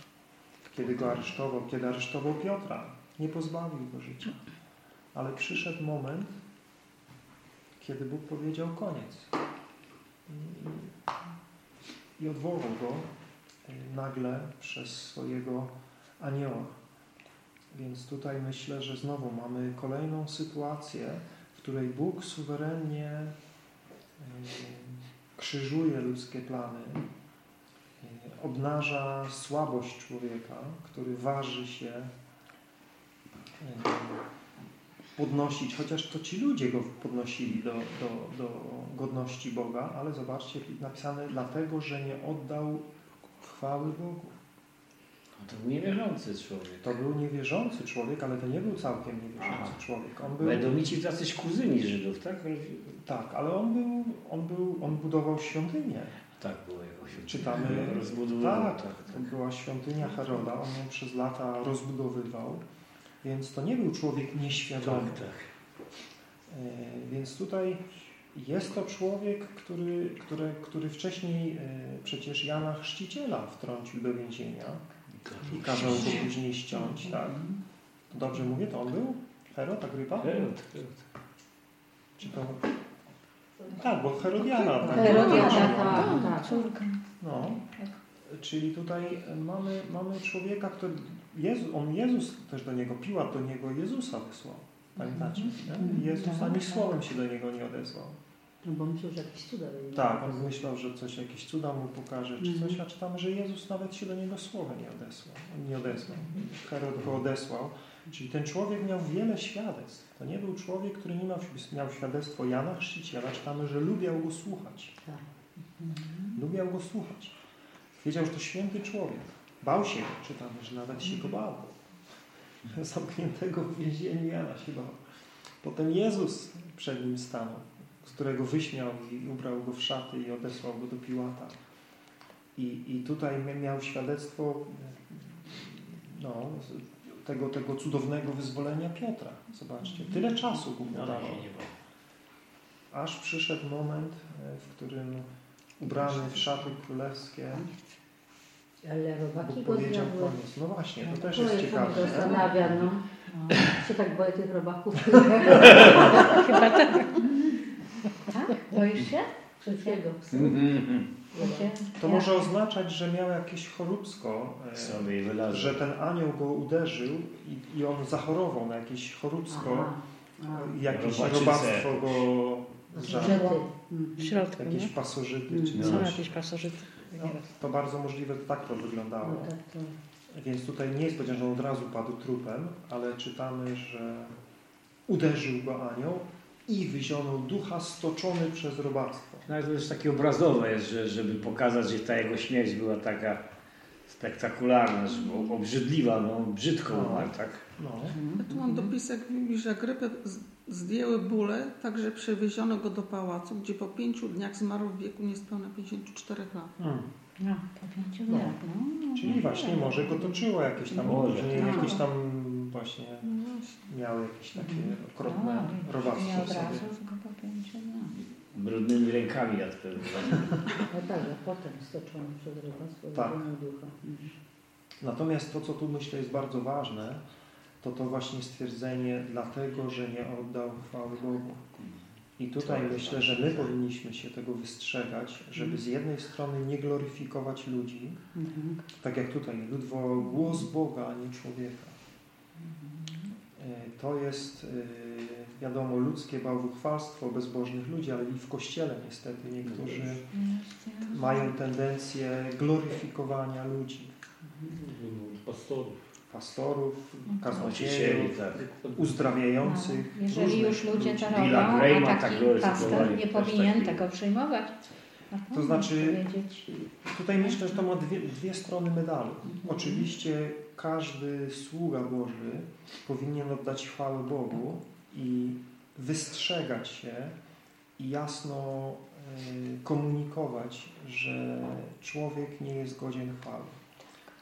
Kiedy go aresztował, kiedy aresztował Piotra, nie pozbawił go życia. Ale przyszedł moment, kiedy Bóg powiedział koniec. I, odwołał go y, nagle przez swojego anioła. Więc tutaj myślę, że znowu mamy kolejną sytuację, w której Bóg suwerennie y, krzyżuje ludzkie plany, y, obnaża słabość człowieka, który waży się podnosić, chociaż to ci ludzie go podnosili do, do, do godności Boga, ale zobaczcie, napisane dlatego, że nie oddał chwały Bogu. No to był niewierzący człowiek. To był niewierzący człowiek, ale to nie był całkiem niewierzący Aha. człowiek. On był, Bedomici tacyś kuzyni Żydów, tak? tak, ale on był, on był, on budował świątynię. Tak było jakoś. Czytamy, Rozbudowywał, tak, tak, to tak. była świątynia Heroda, on ją przez lata rozbudowywał, więc to nie był człowiek nieświadomy. Tak, tak. E, Więc tutaj jest to człowiek, który, który, który wcześniej e, przecież Jana Chrzciciela wtrącił do więzienia i kazał go później ściąć. Tak? Dobrze mówię, to on był? Herod Agrypa? Herod, Herod. Czy to... Tak, bo Herodiana. Tak? Herodiana, Tak. tak, tak. Córka. No. Czyli tutaj mamy, mamy człowieka, który Jezu, on Jezus też do niego, Piłat do niego Jezusa wysłał. Pamiętacie? nie? Jezus ani słowem się do niego nie odezwał. No bo myślał, że jakieś cuda będzie. Tak, on myślał, że coś, jakieś cuda mu pokaże, czy coś, a czytamy, że Jezus nawet się do niego słowem nie odesłał. On nie odezwał. Herod go odesłał. Czyli ten człowiek miał wiele świadectw. To nie był człowiek, który nie miał, miał świadectwo Jana Chrzciciela. Czytamy, że lubiał go słuchać. Tak. Lubiał go słuchać. Wiedział, że to święty człowiek. Bał się go. Czytamy, że nawet się go bał. Zamkniętego w więzieniu Jana się bał. Potem Jezus przed nim stanął, którego wyśmiał i ubrał go w szaty i odesłał go do Piłata. I, i tutaj miał świadectwo no, tego, tego cudownego wyzwolenia Piotra. Zobaczcie, tyle czasu mu No, dawał. nie było. Aż przyszedł moment, e, w którym ubrany w szaty królewskie Ale robaki go powiedział zjadły. koniec. No właśnie, to też To jest ciekawe. mnie zastanawia, no. Się tak boję tych robaków. Chyba tak. Tak? Boisz się? Wszystkiego. Mhm. Wiecie? To Ja- może oznaczać, że miał jakieś choróbsko, e, że ten anioł go uderzył i, i on zachorował na jakieś choróbsko, Aha. i jakieś Robaczyce. robactwo go zżarło, Żety. W Mhm. środku, jakieś nie? pasożyty czy No. Są jakieś pasożyty. No, to bardzo możliwe, że tak to No wyglądało. tak, to. Więc tutaj nie jest powiedziane, że on od razu padł trupem, ale czytamy, że uderzył go anioł i wyzionął ducha stoczony przez robactwo. No, to jest takie obrazowe, jest, że, żeby pokazać, że ta jego śmierć była taka spektakularna, że była obrzydliwa, no, brzydko No. umarł, tak? No. Ja tu mam dopisek, mówi, że grypę zdjęły bóle, także przewieziono go do pałacu, gdzie po pięciu dniach zmarł w wieku niespełna 54 lat. Hmm. No, po pięciu No. lat, no. Czyli właśnie może go toczyło jakieś tam Może. No. jakieś tam właśnie No właśnie. miały jakieś takie okropne No, Nie robactwo od sobie. razu, tylko po pięciu lat. Brudnymi rękami jadł pewnie. No tak, że potem stoczony przez robactwo Tak. tak. ducha. Mhm. Natomiast to, co tu myślę jest bardzo ważne, to to właśnie stwierdzenie dlatego, że nie oddał chwały Bogu. I tutaj jest myślę, że my powinniśmy się tego wystrzegać, żeby z jednej strony nie gloryfikować ludzi, Mhm. tak jak tutaj, lud wołał głos Boga, a nie człowieka. E, To jest, e, wiadomo, ludzkie bałwuchwalstwo bezbożnych ludzi, ale i w Kościele niestety niektórzy mają tendencję gloryfikowania ludzi. Pastorów. Pastorów, Nauczycieli, kaznodziejów, tak. uzdrawiających. No, jeżeli już ludzie ludzi. to robią, a tak taki gloryfikowali, pastor nie powinien tego przyjmować. No, To znaczy- powiedzieć. Tutaj myślę, że to ma dwie, dwie strony medalu. Mhm. Oczywiście każdy sługa Boży powinien oddać chwałę Bogu i wystrzegać się i jasno y, komunikować, że człowiek nie jest godzien chwały.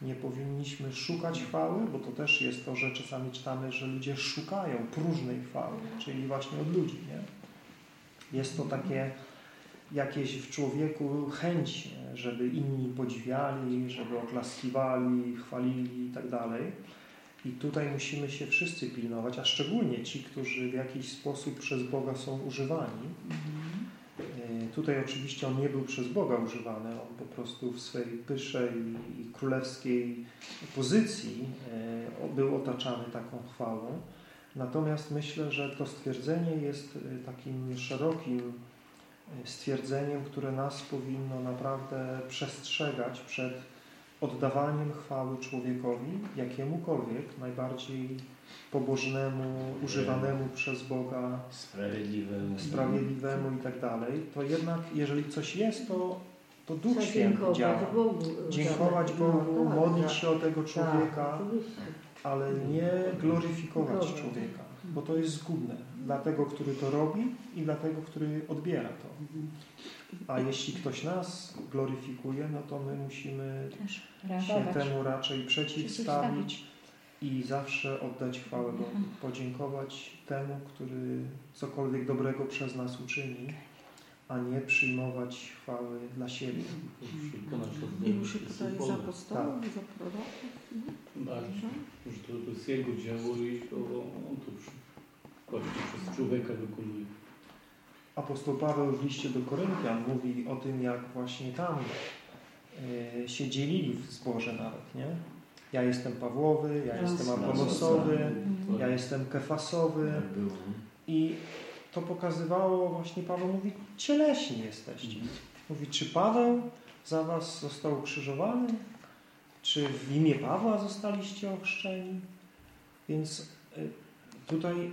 Nie powinniśmy szukać chwały, bo to też jest to, że czasami czytamy, że ludzie szukają próżnej chwały, czyli właśnie od ludzi. Nie? Jest to takie jakieś w człowieku chęć, żeby inni podziwiali, żeby oklaskiwali, chwalili i tak dalej. I tutaj musimy się wszyscy pilnować, a szczególnie ci, którzy w jakiś sposób przez Boga są używani. E, Tutaj oczywiście on nie był przez Boga używany, on po prostu w swojej pysze i, królewskiej pozycji e, był otaczany taką chwałą. Natomiast myślę, że to stwierdzenie jest e, takim szerokim stwierdzeniem, które nas powinno naprawdę przestrzegać przed oddawaniem chwały człowiekowi, jakiemukolwiek, najbardziej pobożnemu, używanemu przez Boga, Sprawiedliwemu. sprawiedliwemu i tak dalej, to jednak jeżeli coś jest, to, to Duch Trzeba Święty dziękować działa. Bogu. Dziękować No, Bogu, tak, modlić tak. się o tego człowieka, Tak, ale nie gloryfikować człowieka, bo to jest zgubne dla tego, który to robi i dla tego, który odbiera to. A jeśli ktoś nas gloryfikuje, no to my musimy się temu raczej przeciwstawić i zawsze oddać chwałę Bogu, podziękować temu, który cokolwiek dobrego przez nas uczyni, a nie przyjmować chwały dla siebie. Nasze Ilu się tutaj za apostołów, za proroków? Tak, że to, jest Jego dzieło i to On to przy, właśnie przez człowieka wykonuje. Apostoł Paweł w liście do Koryntian mówi o tym, jak właśnie tam e, się dzielili w zborze nawet, nie? Ja jestem Pawłowy, ja jestem. Apolosowy, ja jestem Kefasowy Tak i to pokazywało właśnie, Paweł mówi, cieleśni jesteście. Mówi, czy Paweł za was został ukrzyżowany? Czy w imię Pawła zostaliście ochrzczeni? Więc y, tutaj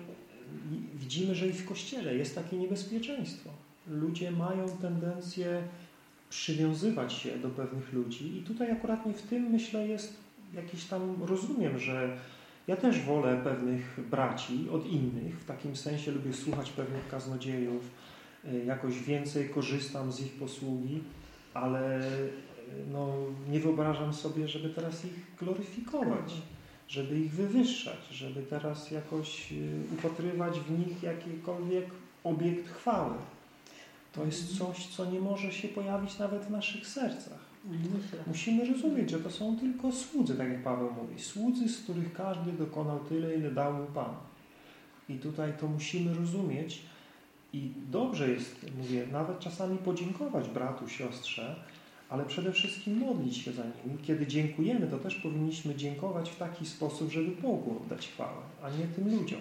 widzimy, że i w Kościele jest takie niebezpieczeństwo. Ludzie mają tendencję przywiązywać się do pewnych ludzi i tutaj akurat nie w tym, myślę, jest jakiś tam, rozumiem, że ja też wolę pewnych braci od innych, w takim sensie lubię słuchać pewnych kaznodziejów, y, jakoś więcej korzystam z ich posługi, ale y, no, nie wyobrażam sobie, żeby teraz ich gloryfikować, żeby ich wywyższać, żeby teraz jakoś y, upatrywać w nich jakikolwiek obiekt chwały. To jest coś, co nie może się pojawić nawet w naszych sercach. Musimy rozumieć, że to są tylko słudzy, tak jak Paweł mówi. Słudzy, z których każdy dokonał tyle, ile dał mu Pan. I tutaj to musimy rozumieć i dobrze jest, mówię, nawet czasami podziękować bratu, siostrze, ale przede wszystkim modlić się za nimi. Kiedy dziękujemy, to też powinniśmy dziękować w taki sposób, żeby Bogu oddać chwałę, a nie tym ludziom.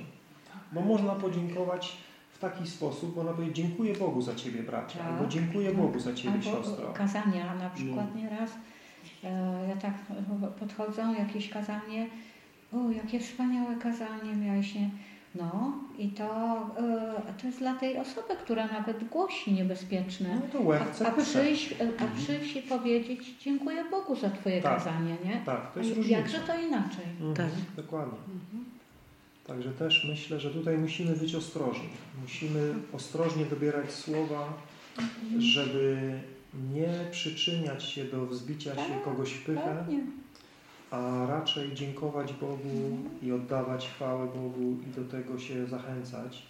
Bo można podziękować w taki sposób, można powiedzieć dziękuję Bogu za Ciebie bracie, Tak, albo dziękuję tak. Bogu za Ciebie Albo siostro. kazania na przykład nieraz. E, ja tak podchodzą, jakieś kazanie, o jakie wspaniałe kazanie miałeś, nie? No i to, e, to jest dla tej osoby, która nawet głosi niebezpieczne. No to łechce A, a, przyjść, e, a przyjść i powiedzieć dziękuję Bogu za Twoje Tak. kazanie, nie? Tak, to A jest różnica. Jakże to inaczej? Mhm, Tak. Dokładnie. Także też myślę, że tutaj musimy być ostrożni. Musimy ostrożnie dobierać słowa, żeby nie przyczyniać się do wzbicia się Tak, kogoś w pychę, Pewnie. A raczej dziękować Bogu i oddawać chwałę Bogu i do tego się zachęcać,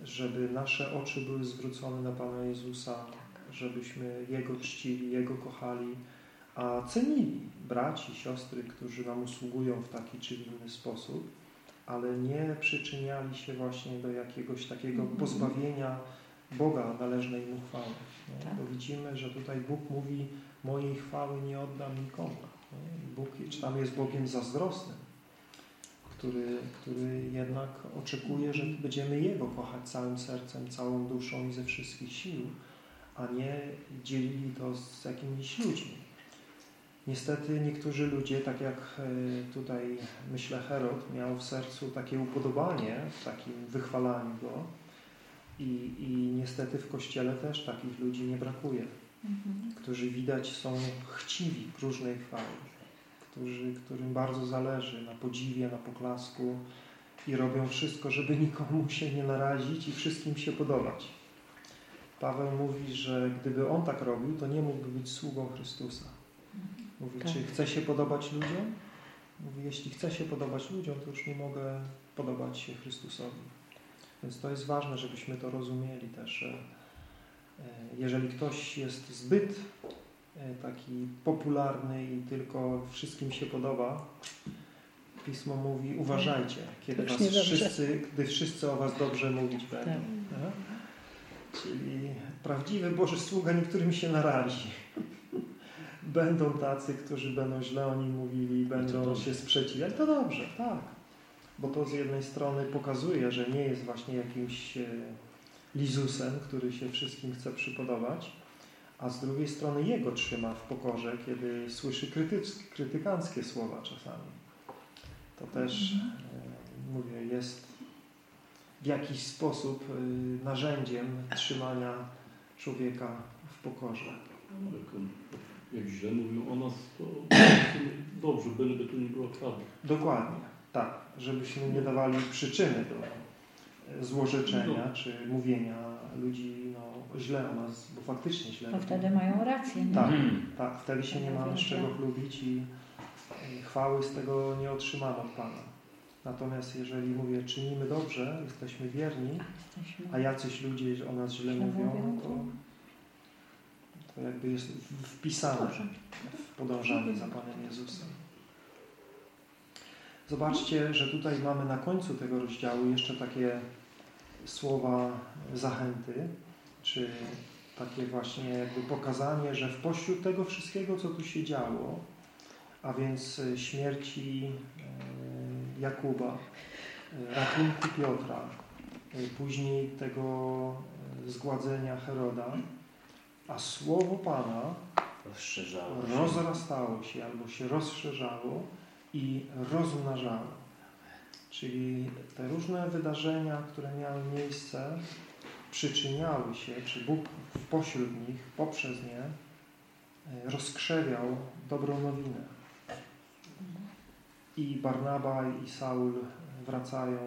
żeby nasze oczy były zwrócone na Pana Jezusa, żebyśmy Jego czcili, Jego kochali, a cenili braci, siostry, którzy nam usługują w taki czy inny sposób, ale nie przyczyniali się właśnie do jakiegoś takiego Mhm. pozbawienia Boga należnej Mu chwały. Tak. Bo widzimy, że tutaj Bóg mówi, mojej chwały nie oddam nikomu. Bóg, czy tam jest Bogiem zazdrosnym, który, który jednak oczekuje, że będziemy Jego kochać całym sercem, całą duszą i ze wszystkich sił, a nie dzielili to z jakimiś ludźmi. Niestety niektórzy ludzie, tak jak e, tutaj myślę Herod, miał w sercu takie upodobanie w takim wychwalaniu go i, i niestety w Kościele też takich ludzi nie brakuje, Mhm. którzy widać są chciwi próżnej chwały, którzy, którym bardzo zależy na podziwie, na poklasku i robią wszystko, żeby nikomu się nie narazić i wszystkim się podobać. Paweł mówi, że gdyby on tak robił, to nie mógłby być sługą Chrystusa. Mówi, Tak. czy chcę się podobać ludziom? Mówi, jeśli chcę się podobać ludziom, to już nie mogę podobać się Chrystusowi. Więc to jest ważne, żebyśmy to rozumieli też, że jeżeli ktoś jest zbyt e, taki popularny i tylko wszystkim się podoba, Pismo mówi, uważajcie, kiedy was wszyscy, gdy wszyscy o was dobrze mówić będą. Tak. Nie? Czyli prawdziwy Boży sługa niektórym się narazi. Będą tacy, którzy będą źle o nim mówili, będą się sprzeciwiać. To dobrze, tak. Bo to z jednej strony pokazuje, że nie jest właśnie jakimś e, lizusem, który się wszystkim chce przypodobać, a z drugiej strony jego trzyma w pokorze, kiedy słyszy krytykanckie słowa czasami. To też, e, mówię, jest w jakiś sposób y, narzędziem trzymania człowieka w pokorze. Jak, źle mówią o nas, to dobrze, byleby tu nie było prawdy. Dokładnie, tak, żebyśmy nie dawali przyczyny do złorzeczenia No. czy mówienia ludzi no, źle o nas, bo faktycznie źle. To wtedy mają rację. Nie? Tak, Mhm. tak, wtedy się nie mamy z czego chlubić i chwały z tego nie otrzymamy od Pana. Natomiast jeżeli mówię, czynimy dobrze, jesteśmy wierni, a jacyś ludzie o nas źle mówią, to, to jakby jest wpisane w podążanie za Panem Jezusem. Zobaczcie, że tutaj mamy na końcu tego rozdziału jeszcze takie słowa zachęty, czy takie właśnie jakby pokazanie, że w pośród tego wszystkiego, co tu się działo, a więc e, śmierci e, Jakuba, e, ratunku Piotra, później tego zgładzenia Heroda, a słowo Pana rozrastało się albo się rozszerzało i rozmnażało. Czyli te różne wydarzenia, które miały miejsce, przyczyniały się, czy Bóg pośród nich, poprzez nie, e, rozkrzewiał dobrą nowinę. I Barnaba i Saul wracają,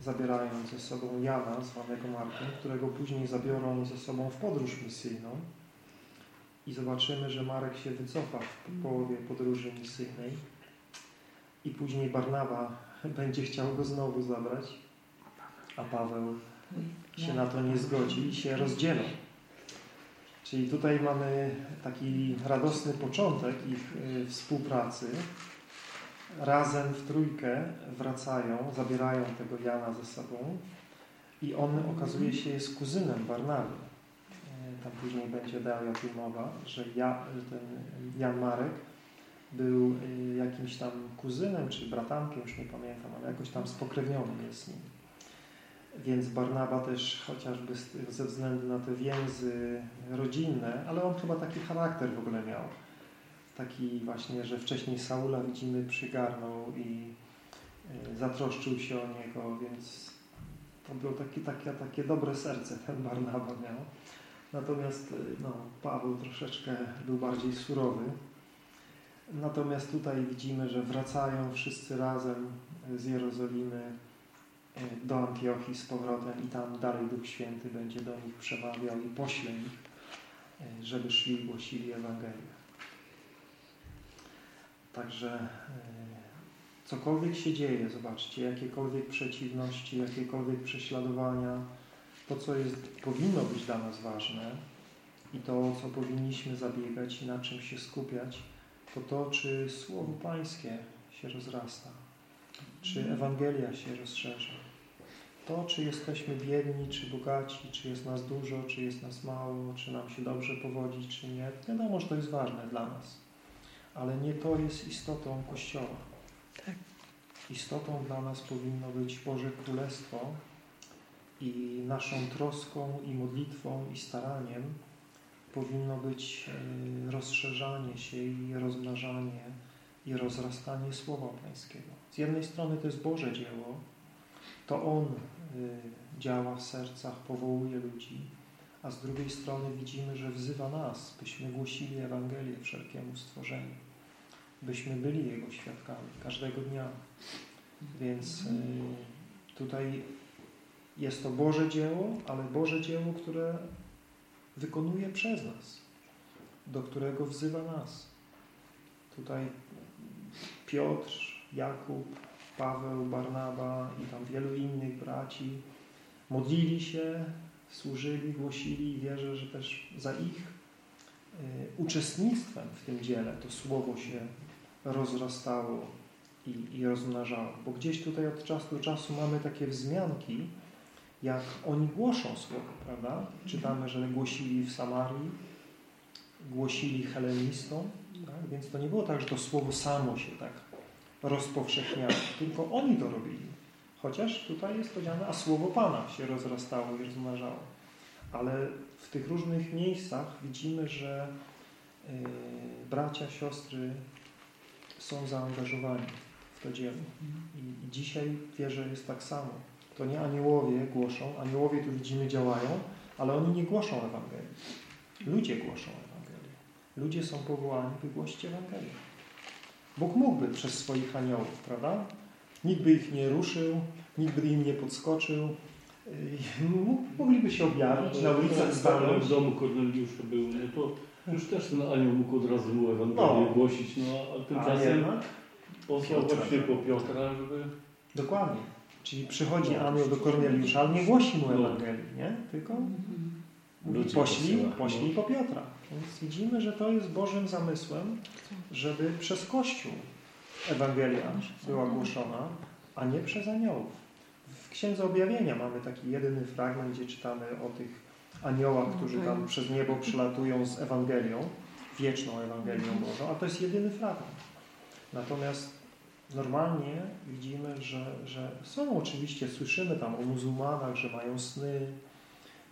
zabierając ze sobą Jana, zwanego Markiem, którego później zabiorą ze sobą w podróż misyjną. I zobaczymy, że Marek się wycofa w połowie podróży misyjnej i później Barnaba będzie chciał go znowu zabrać, a Paweł się na to nie zgodzi i się rozdzielą. Czyli tutaj mamy taki radosny początek ich y, współpracy. Razem w trójkę wracają, zabierają tego Jana ze sobą i on okazuje się jest kuzynem Barnaby. Y, Tam później będzie dalej o tym mowa, że ja, ten Jan Marek był y, jakimś tam kuzynem czy bratankiem, już nie pamiętam, ale jakoś tam spokrewniony jest z nim. Więc Barnaba też chociażby ze względu na te więzy rodzinne, ale on chyba taki charakter w ogóle miał. Taki właśnie, że wcześniej Saula widzimy przygarnął i y, zatroszczył się o niego, więc to było takie, takie, takie dobre serce ten Barnaba miał. Natomiast y, no, Paweł troszeczkę był bardziej surowy. Natomiast tutaj widzimy, że wracają wszyscy razem z Jerozolimy y, do Antiochii z powrotem i tam dalej Duch Święty będzie do nich przemawiał i pośle ich, y, żeby szli i głosili Ewangelię. Także y, cokolwiek się dzieje, zobaczcie, jakiekolwiek przeciwności, jakiekolwiek prześladowania, to co jest, powinno być dla nas ważne i to, co powinniśmy zabiegać i na czym się skupiać, to to, czy Słowo Pańskie się rozrasta, czy Ewangelia się rozszerza. To, czy jesteśmy biedni, czy bogaci, czy jest nas dużo, czy jest nas mało, czy nam się dobrze powodzi, czy nie. Wiadomo, że to jest ważne dla nas. Ale nie to jest istotą Kościoła. Tak. Istotą dla nas powinno być Boże Królestwo i naszą troską i modlitwą i staraniem powinno być e, rozszerzanie się i rozmnażanie i rozrastanie Słowa Pańskiego. Z jednej strony to jest Boże dzieło, to On y, działa w sercach, powołuje ludzi, a z drugiej strony widzimy, że wzywa nas, byśmy głosili Ewangelię wszelkiemu stworzeniu, byśmy byli Jego świadkami każdego dnia. Więc y, tutaj jest to Boże dzieło, ale Boże dzieło, które wykonuje przez nas, do którego wzywa nas. Tutaj Piotr, Jakub, Paweł, Barnaba i tam wielu innych braci modlili się, służyli, głosili i wierzę, że też za ich y, uczestnictwem w tym dziele to słowo się rozrastało i, i rozmnażało. Bo gdzieś tutaj od czasu do czasu mamy takie wzmianki, jak oni głoszą słowo, prawda? Czytamy, że głosili w Samarii, głosili helenistom, tak? więc to nie było tak, że to słowo samo się tak rozpowszechniało, tylko oni to robili. Chociaż tutaj jest powiedziane, a słowo Pana się rozrastało i rozmnażało. Ale w tych różnych miejscach widzimy, że yy, bracia, siostry są zaangażowani w to dzieło. I, I dzisiaj wierzę jest tak samo. To nie aniołowie głoszą, aniołowie tu widzimy działają, ale oni nie głoszą Ewangelii. Ludzie głoszą Ewangelię. Ludzie są powołani, by głosić Ewangelię. Bóg mógłby przez swoich aniołów, prawda? Nikt by ich nie ruszył, nikt by im nie podskoczył. Yy, Mogliby się objawić na ulicach w stanąć. w domu Korneliusza był, no to już też ten anioł mógł od razu mu Ewangelię No. głosić, no a tymczasem posłał właśnie po Piotra, żeby... Dokładnie. Czyli przychodzi No. anioł do Korneliusza, ale nie głosi mu No. Ewangelii, nie? Tylko mówi, Ludzi poślij, posyła. poślij po Piotra. Więc widzimy, że to jest Bożym zamysłem, żeby przez Kościół Ewangelia była głoszona, a nie przez aniołów. W Księdze Objawienia mamy taki jedyny fragment, gdzie czytamy o tych aniołach, którzy tam przez niebo przylatują z Ewangelią, wieczną Ewangelią Bożą, a to jest jedyny fragment. Natomiast normalnie widzimy, że, że są oczywiście, słyszymy tam o muzułmanach, że mają sny,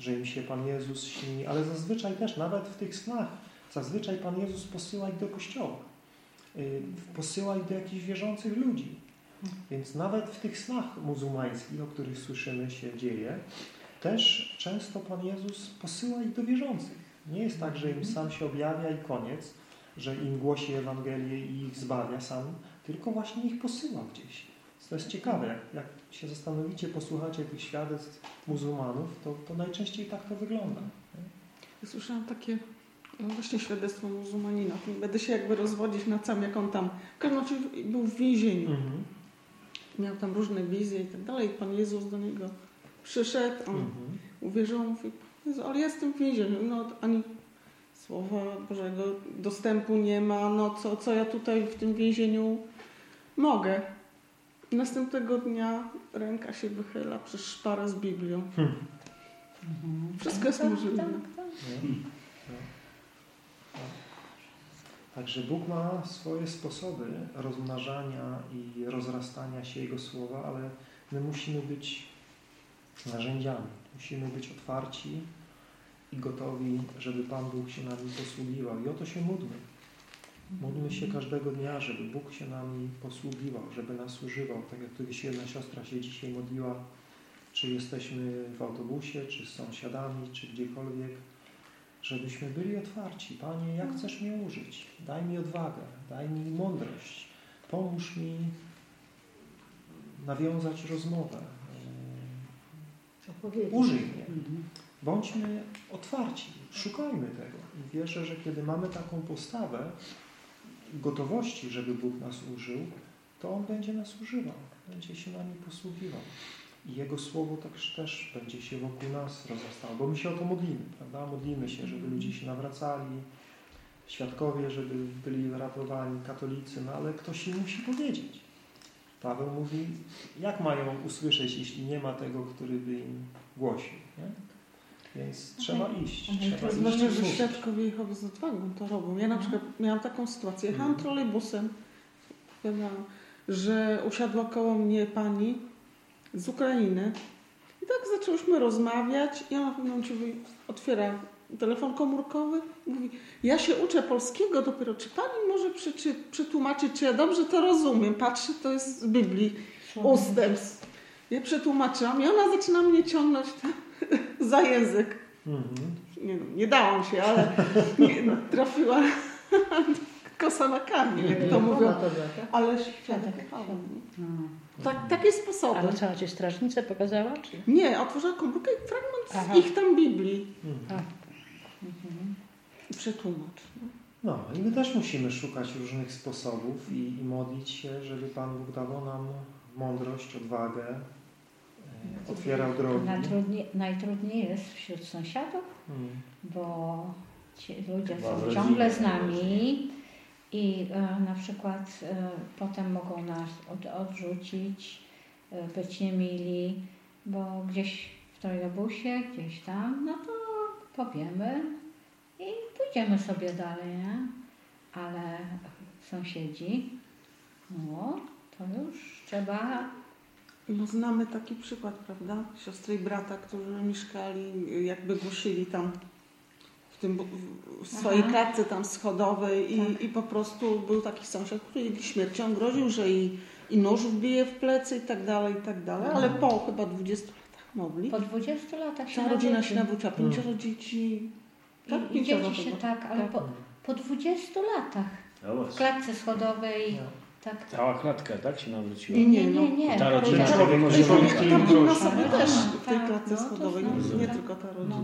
że im się Pan Jezus śni, ale zazwyczaj też, nawet w tych snach, zazwyczaj Pan Jezus posyła ich do kościoła. Y, Posyła ich do jakichś wierzących ludzi. Więc nawet w tych snach muzułmańskich, o których słyszymy się dzieje, też często Pan Jezus posyła ich do wierzących. Nie jest tak, że im sam się objawia i koniec, że im głosi Ewangelię i ich zbawia sam, tylko właśnie ich posyła gdzieś. To jest ciekawe, jak, jak się zastanowicie, posłuchacie tych świadectw muzułmanów, to, to najczęściej tak to wygląda. Ja słyszałam takie no właśnie świadectwo muzułmanina. Będę się jakby rozwodzić na całym, jak on tam. Razie był w więzieniu. Mhm. Miał tam różne wizje i tak dalej. Pan Jezus do niego przyszedł, on Mhm. uwierzył, mówi, Jezu, ale jestem w więzieniu. No ani słowa Bożego dostępu nie ma, no co, co ja tutaj w tym więzieniu mogę. Następnego dnia ręka się wychyla przez szparę z Biblią. Hmm. Wszystko jest możliwe. Nie? No. No. Także Bóg ma swoje sposoby rozmnażania i rozrastania się Jego słowa, ale my musimy być narzędziami. Musimy być otwarci i gotowi, żeby Pan Bóg się nami posługiwał. I o to się módlmy. Módlmy się każdego dnia, żeby Bóg się nami posługiwał, żeby nas używał. Tak jak się jedna siostra się dzisiaj modliła, czy jesteśmy w autobusie, czy z sąsiadami, czy gdziekolwiek, żebyśmy byli otwarci. Panie, jak chcesz mnie użyć? Daj mi odwagę, daj mi mądrość, pomóż mi nawiązać rozmowę. Użyj mnie. Bądźmy otwarci, szukajmy tego. I wierzę, że kiedy mamy taką postawę gotowości, żeby Bóg nas użył, to On będzie nas używał, będzie się nami posługiwał. I Jego Słowo też, też będzie się wokół nas rozrastało, bo my się o to modlimy, prawda? Modlimy się, żeby ludzie się nawracali, świadkowie, żeby byli ratowani, katolicy, no ale ktoś im musi powiedzieć. Paweł mówi, jak mają usłyszeć, jeśli nie ma tego, który by im głosił, nie? Więc trzeba iść. Trzeba To iść znaczy, i że świadkowie Jehowy z odwagą to robią. Ja na przykład miałam taką sytuację. Jechałam Mhm. trolejbusem, że usiadła koło mnie pani z Ukrainy i tak zaczęłyśmy rozmawiać i ona w pewnym momencie otwiera telefon komórkowy i mówi, ja się uczę polskiego dopiero, czy pani może przetłumaczyć, czy ja dobrze to rozumiem? Patrzę, to jest z Biblii, ustępstw. Ja przetłumaczyłam i ona zaczyna mnie ciągnąć za język. Mhm. Nie, no, nie dałam się, ale nie, trafiła kosa na kamień, jak to mówią. Ale świadek. Tak, takie sposoby. Ale co, cię strażnicę pokazała? Czy? Nie, otworzyła komórkę i fragment Aha. z ich tam Biblii. Mhm. I przetłumacz. No. No i my też musimy szukać różnych sposobów i, i modlić się, żeby Pan Bóg dawał nam mądrość, odwagę, otwierał drogi. Najtrudniej, najtrudniej jest wśród sąsiadów, Mm. bo ci ludzie Chyba są ciągle z nami i e, na przykład e, potem mogą nas od, odrzucić, e, być niemili, bo gdzieś w trojobusie, gdzieś tam, no to powiemy i pójdziemy sobie dalej, nie? Ale sąsiedzi, no to już trzeba No znamy taki przykład, prawda? Siostry i brata, którzy mieszkali, jakby głosili tam w, tym, w- swojej Aha. klatce tam schodowej i, Tak. i po prostu był taki sąsiad, który śmiercią groził, że i, i nóż wbije w plecy i tak dalej, i tak dalej, ale po chyba 20 latach modli. po 20 latach się Ta rodzina się nawróciła, pięcioro dzieci. Tak, I, i dzieci się tak, ale Tak. po, po 20 latach No w klatce schodowej, No. Tak. Cała klatka, tak się nawróciła? Nie, Nie, nie, nie, no. nie. Ta rodzina Ta- człowiek może Tam, sobie Tak, też w tej tak, klatce no to schodowej, nie tak. tylko ta rodzina. No.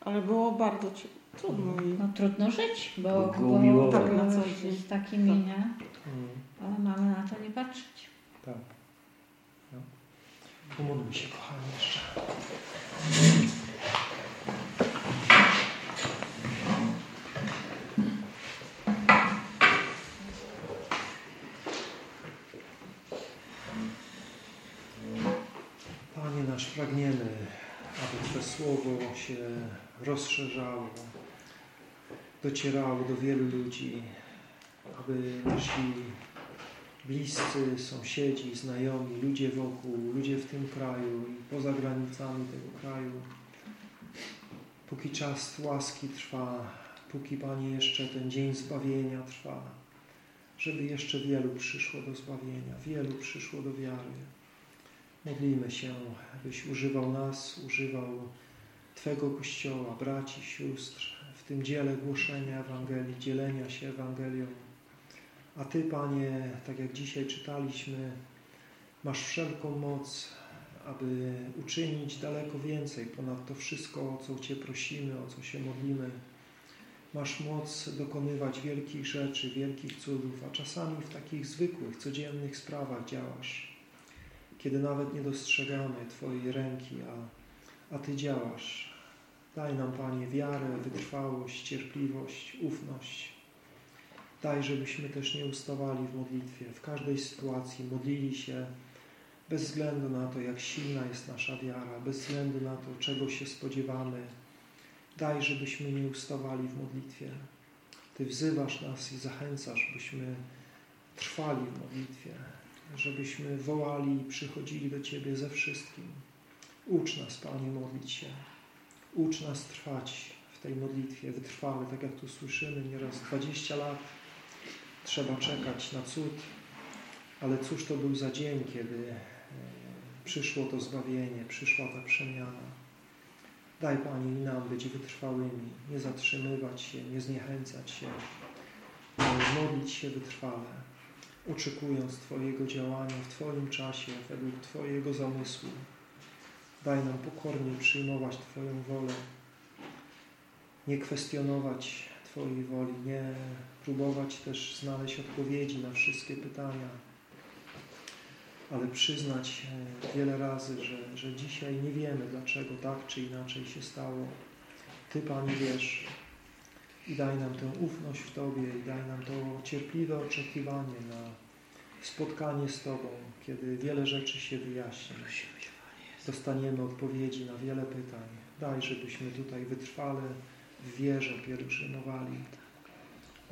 Ale było bardzo ci- trudno No trudno żyć, bo, Bo tak, Tak, na co z, dzień. z takimi, Tak. nie? Mm. Ale mamy na to nie patrzeć. Tak. No. Pomódlmy się, kochani, jeszcze. Pragniemy, aby Twe Słowo się rozszerzało, docierało do wielu ludzi, aby nasi bliscy, sąsiedzi, znajomi, ludzie wokół, ludzie w tym kraju i poza granicami tego kraju. Póki czas łaski trwa, póki Panie jeszcze ten dzień zbawienia trwa, żeby jeszcze wielu przyszło do zbawienia, wielu przyszło do wiary. Modlimy się, abyś używał nas, używał Twego Kościoła, braci, sióstr w tym dziele głoszenia Ewangelii, dzielenia się Ewangelią. A Ty, Panie, tak jak dzisiaj czytaliśmy, masz wszelką moc, aby uczynić daleko więcej ponad to wszystko, o co Cię prosimy, o co się modlimy. Masz moc dokonywać wielkich rzeczy, wielkich cudów, a czasami w takich zwykłych, codziennych sprawach działasz, kiedy nawet nie dostrzegamy Twojej ręki, a, a Ty działasz. Daj nam, Panie, wiarę, wytrwałość, cierpliwość, ufność. Daj, żebyśmy też nie ustawali w modlitwie, w każdej sytuacji modlili się bez względu na to, jak silna jest nasza wiara, bez względu na to, czego się spodziewamy. Daj, żebyśmy nie ustawali w modlitwie. Ty wzywasz nas i zachęcasz, byśmy trwali w modlitwie, żebyśmy wołali i przychodzili do Ciebie ze wszystkim. Ucz nas, Panie, modlić się. Ucz nas trwać w tej modlitwie wytrwale, tak jak tu słyszymy, nieraz 20 lat trzeba czekać na cud, ale cóż to był za dzień, kiedy e, przyszło to zbawienie, przyszła ta przemiana. Daj Panie i nam być wytrwałymi, nie zatrzymywać się, nie zniechęcać się, modlić się wytrwale, oczekując Twojego działania w Twoim czasie, według Twojego zamysłu. Daj nam pokornie przyjmować Twoją wolę, nie kwestionować Twojej woli, nie próbować też znaleźć odpowiedzi na wszystkie pytania, ale przyznać e, wiele razy, że, że dzisiaj nie wiemy, dlaczego tak czy inaczej się stało. Ty, Panie, wiesz i daj nam tę ufność w Tobie i daj nam to cierpliwe oczekiwanie na spotkanie z Tobą, kiedy wiele rzeczy się wyjaśni. Dostaniemy odpowiedzi na wiele pytań. Daj, żebyśmy tutaj wytrwale w wierze pielgrzymowali,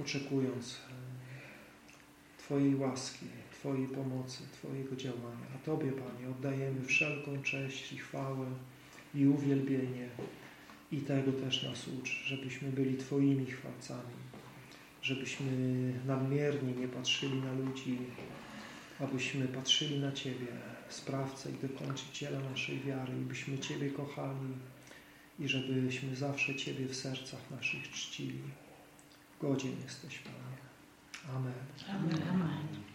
oczekując e, Twojej łaski, Twojej pomocy, Twojego działania. A Tobie, Panie, oddajemy wszelką cześć i chwałę i uwielbienie i tego też nas ucz, żebyśmy byli Twoimi chwalcami, żebyśmy nadmiernie nie patrzyli na ludzi, abyśmy patrzyli na Ciebie, sprawcę i dokończyciela naszej wiary i byśmy Ciebie kochali i żebyśmy zawsze Ciebie w sercach naszych czcili. Godzien jesteś, Panie. Amen. Amen.